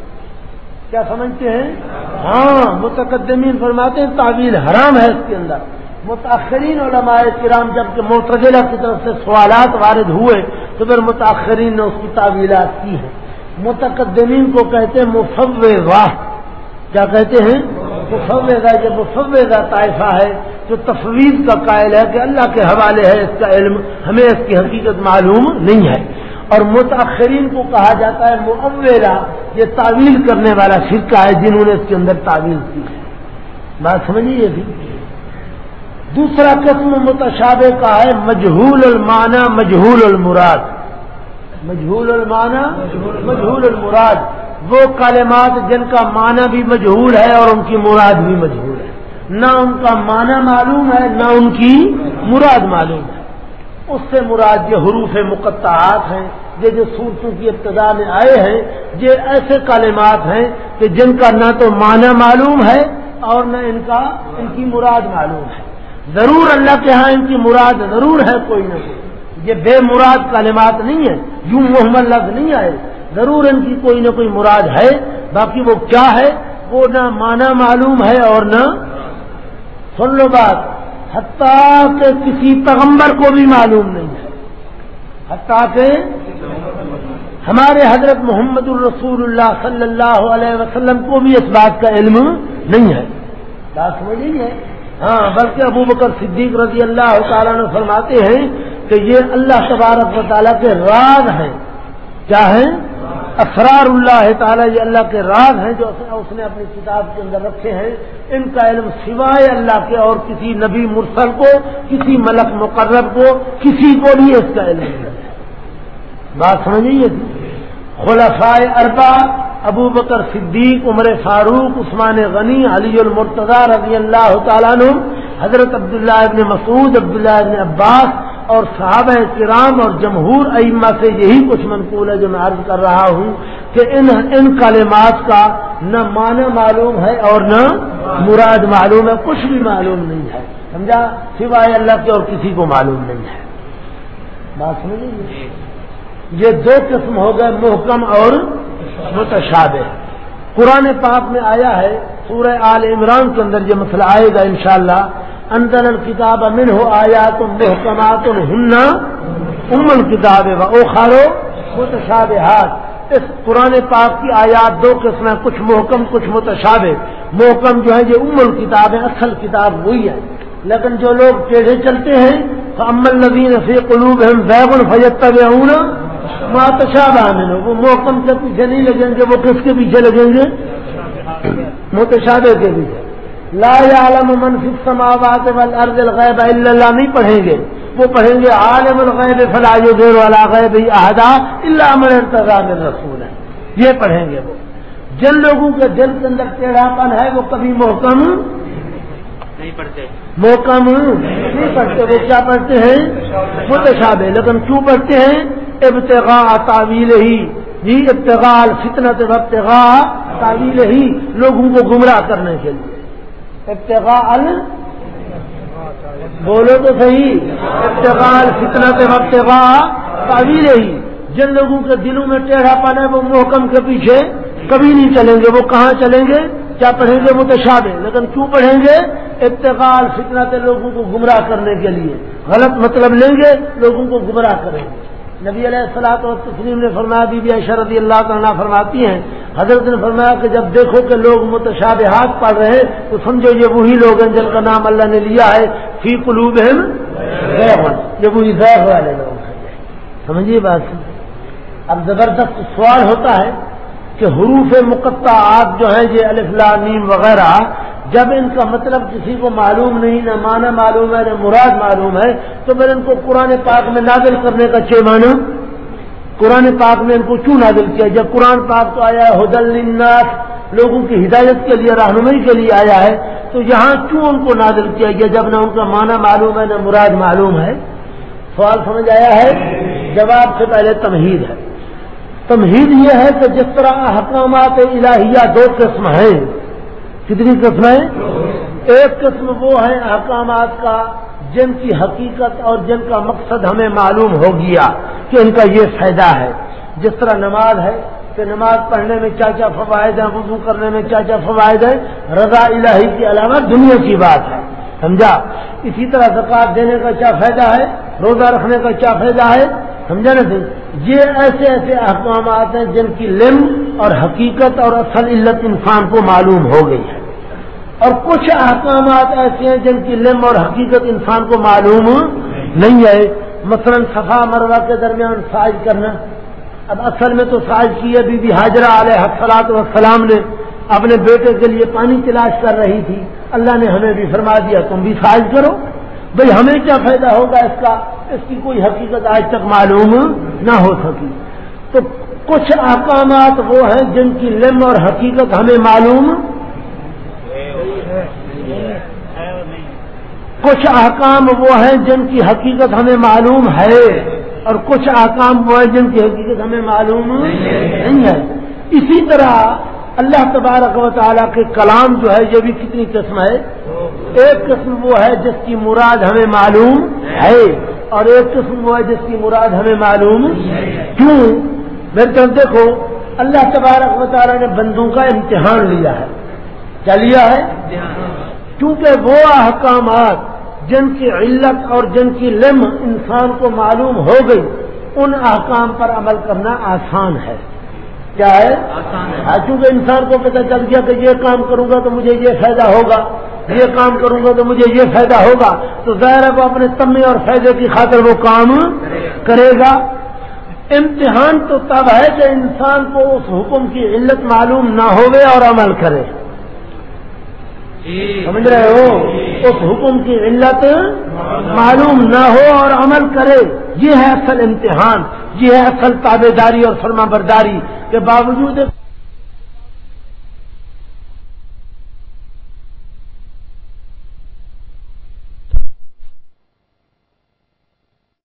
کیا سمجھتے ہیں؟ ہاں متقدمین فرماتے ہیں تعویل حرام ہے اس کے اندر۔ متاثرین علماء کرام جبکہ مرتجلہ کی طرف سے سوالات وارد ہوئے تو پھر متاثرین نے اس کی تعویلات کی ہیں۔ متقدمین کو کہتے ہیں مفو واہ کیا کہتے ہیں؟ مفوضہ، یہ مفوضہ طائفہ ہے جو تفویض کا قائل ہے کہ اللہ کے حوالے ہے اس کا علم، ہمیں اس کی حقیقت معلوم نہیں ہے۔ اور متاثرین کو کہا جاتا ہے معویلا یہ تعویل کرنے والا فرقہ ہے جنہوں نے اس کے اندر تعویل کی ہے۔ بات سمجھیے تھی دوسرا قسم متشابہ کا ہے مجہول المانا مجہول المراد۔ مجہول المانا مجہول المراد۔ وہ کالمات جن کا معنی بھی مجہول ہے اور ان کی مراد بھی مجہول ہے۔ نہ ان کا معنی معلوم ہے، نہ ان کی مراد معلوم ہے۔ اس سے مراد یہ حروف مقطعات ہیں، یہ جو صورتوں کی ابتدا میں آئے ہیں، یہ ایسے کالمات ہیں کہ جن کا نہ تو معنی معلوم ہے اور نہ ان کا، ان کی مراد معلوم ہے۔ ضرور اللہ کے ہاں ان کی مراد ضرور ہے کوئی نہ کوئی۔ یہ بے مراد کلمات نہیں ہے یوں محمد لفظ نہیں آئے۔ ضرور ان کی کوئی نہ کوئی مراد ہے، باقی وہ کیا ہے؟ وہ نہ مانا معلوم ہے اور نہ سن لو بات، حتیٰ کہ کسی پیغمبر کو بھی معلوم نہیں ہے۔ حتیٰ کہ ہمارے حضرت محمد الرسول اللہ صلی اللہ علیہ وسلم کو بھی اس بات کا علم نہیں ہے۔ بات سمجھ لیجیے ہاں بلکہ ابو بکر صدیق رضی اللہ تعالیٰ نے فرماتے ہیں کہ یہ اللہ تبارک و تعالیٰ کے راز ہیں۔ کیا ہیں؟ اسرار اللہ تعالیٰ یہ اللہ کے راز ہیں جو اس نے اپنی کتاب کے اندر رکھے ہیں۔ ان کا علم سوائے اللہ کے اور کسی نبی مرسل کو، کسی ملک مقرر کو، کسی کو بھی اس کا علم نہیں بات سمجھیے؟ خلفائے اربا ابو بکر صدیق، عمر فاروق، عثمان غنی، علی المرتضی رضی اللہ تعالیٰ عنہ، حضرت عبداللہ ابن مسعود، عبداللہ ابن عباس اور صحابہ کرام اور جمہور ائمہ سے یہی کچھ منقول ہے جو میں عرض کر رہا ہوں کہ ان ان کلمات کا نہ معنی معلوم ہے اور نہ مراد معلوم ہے، کچھ بھی معلوم نہیں ہے۔ سمجھا؟ سوائے اللہ کے اور کسی کو معلوم نہیں ہے۔ بات سمجھ یہ دو قسم ہو گئے، محکم اور متشابہ قرآن پاک میں آیا ہے، سورہ آل عمران کے اندر یہ مسئلہ آئے گا انشاءاللہ۔ شاء اللہ اندر الکتاب امن ہو آیا تم محکمات ہننا امن کتاب او خارو متشابہات۔ اس قرآن پاک کی آیات دو قسمیں کچھ محکم، کچھ متشابہ۔ محکم جو ہے یہ ام الکتاب ہے اصل کتاب وہی ہے لیکن جو لوگ ٹیڑھے چلتے ہیں تو امن نبین فی قلوب ہم بیگن فیت وہ محکم سے پیچھے نہیں لگیں گے، وہ کس کے پیچھے لگیں گے؟ متشابہ کے پیچھے۔ لا عالم منفی سماوات والارض الغیب الا اللہ، نہیں پڑھیں گے۔ وہ پڑھیں گے، عالم الغیب، فلا دیر والا غیب احدا اللہ من انتظام رسول۔ ہے یہ پڑھیں گے وہ۔ جن لوگوں کے دل کے اندر ٹیڑھاپن ہے، وہ کبھی محکم نہیں پڑھتے۔ محکم نہیں پڑھتے، وہ کیا پڑھتے ہیں؟ متشابہ، لیکن کیوں پڑھتے ہیں؟ ابتغاء تعویل ہی۔ جی ابتغاء فتنت ابتغاء تعویل ہی لوگوں کو گمراہ کرنے کے لیے۔ ابتغاء بولو تو صحیح۔ ابتغاء فتنت ابتغاء تعویل ہی۔ جن لوگوں کے دلوں میں ٹیڑھا پن ہے، وہ محکم کے پیچھے کبھی نہیں چلیں گے، وہ کہاں چلیں گے؟ کیا پڑھیں گے متشابہ؟ لیکن کیوں پڑھیں گے؟ ابتقال فتنہ لوگوں کو گمراہ کرنے کے لیے۔ غلط مطلب لیں گے، لوگوں کو گمراہ کریں گے۔ نبی علیہ السلاط و تسلیم نے فرمایا، بی بی رضی اللہ تعالیٰ فرماتی ہیں، حضرت نے فرمایا کہ جب دیکھو کہ لوگ متشابہات پڑھ رہے تو سمجھو یہ وہی لوگ ہیں جن کا نام اللہ نے لیا ہے، فی قلوب یہ وہی ذیب والے لوگ ہیں۔ سمجھیے بات۔ اب زبردست سوال ہوتا ہے کہ حروف مقطعات جو ہیں یہ الفلا نیم وغیرہ، جب ان کا مطلب کسی کو معلوم نہیں، نہ معنی معلوم ہے، نہ مراد معلوم ہے، تو پھر ان کو قرآن پاک میں نازل کرنے کا چھ معنی۔ قرآن پاک میں ان کو کیوں نازل کیا؟ جب قرآن پاک تو آیا ہے حد الناس لوگوں کی ہدایت کے لیے، رہنمائی کے لیے آیا ہے، تو یہاں کیوں ان کو نازل کیا گیا؟ جب نہ ان کا معنی معلوم ہے، نہ مراد معلوم ہے۔ سوال سمجھ آیا ہے؟ جواب سے پہلے تمہید ہے۔ تمہید یہ ہے کہ جس طرح حکامات الہیہ دو قسم ہیں۔ کتنی قسمیں ایک قسم وہ ہے احکامات کا جن کی حقیقت اور جن کا مقصد ہمیں معلوم ہو گیا کہ ان کا یہ فائدہ ہے۔ جس طرح نماز ہے کہ نماز پڑھنے میں کیا کیا فوائد ہیں، وضو کرنے میں کیا کیا فوائد ہیں، رضا الہی کے علاوہ دنیا کی بات ہے۔ سمجھا؟ اسی طرح زکات دینے کا کیا فائدہ ہے؟ روزہ رکھنے کا کیا فائدہ ہے؟ سمجھا نا یہ ایسے ایسے احکامات ہیں جن کی لم اور حقیقت اور اصل علت انسان کو معلوم ہو گئی ہے۔ اور کچھ احکامات ایسے ہیں جن کی لم اور حقیقت انسان کو معلوم نہیں ہے۔ مثلا صفا مروا کے درمیان سائز کرنا۔ اب اصل میں تو سائز کی ہے بی بی حاجرہ علیہ حسلات وسلام نے اپنے بیٹے کے لیے پانی تلاش کر رہی تھی۔ اللہ نے ہمیں بھی فرما دیا، تم بھی سائز کرو۔ بھئی ہمیں کیا فائدہ ہوگا اس کا؟ اس کی کوئی حقیقت آج تک معلوم نہ ہو سکی۔ تو کچھ احکامات وہ ہیں جن کی لم اور حقیقت ہمیں معلوم کچھ احکام وہ ہیں جن کی حقیقت ہمیں معلوم ہے اور کچھ احکام وہ ہیں جن کی حقیقت ہمیں معلوم نہیں ہے۔ اسی طرح اللہ تبارک و تعالیٰ کے کلام جو ہے یہ بھی کتنی قسم ہے ایک قسم وہ ہے جس کی مراد ہمیں معلوم ہے اور ایک قسم وہ ہے جس کی مراد ہمیں معلوم کیوں؟ میرے طرف دیکھو، اللہ تبارک و تعالیٰ نے بندوں کا امتحان لیا ہے۔ کیا لیا ہے؟ کیونکہ وہ احکامات جن کی علت اور جن کی لم انسان کو معلوم ہو گئی، ان احکام پر عمل کرنا آسان ہے۔ کیا ہے؟ ہاں، چونکہ انسان کو پتہ چل گیا کہ یہ کام کروں گا تو مجھے یہ فائدہ ہوگا یہ کام کروں گا تو مجھے یہ فائدہ ہوگا تو ظاہر ہے وہ اپنے تمے اور فائدے کی خاطر وہ کام کرے گا۔ امتحان تو تب ہے کہ انسان کو اس حکم کی علت معلوم نہ ہوئے اور عمل کرے۔ سمجھ رہے ہو؟ اس حکم کی علت معلوم نہ ہو اور عمل کرے۔ یہ ہے اصل امتحان، یہ ہے اصل تابے داری اور فرما برداری کے باوجود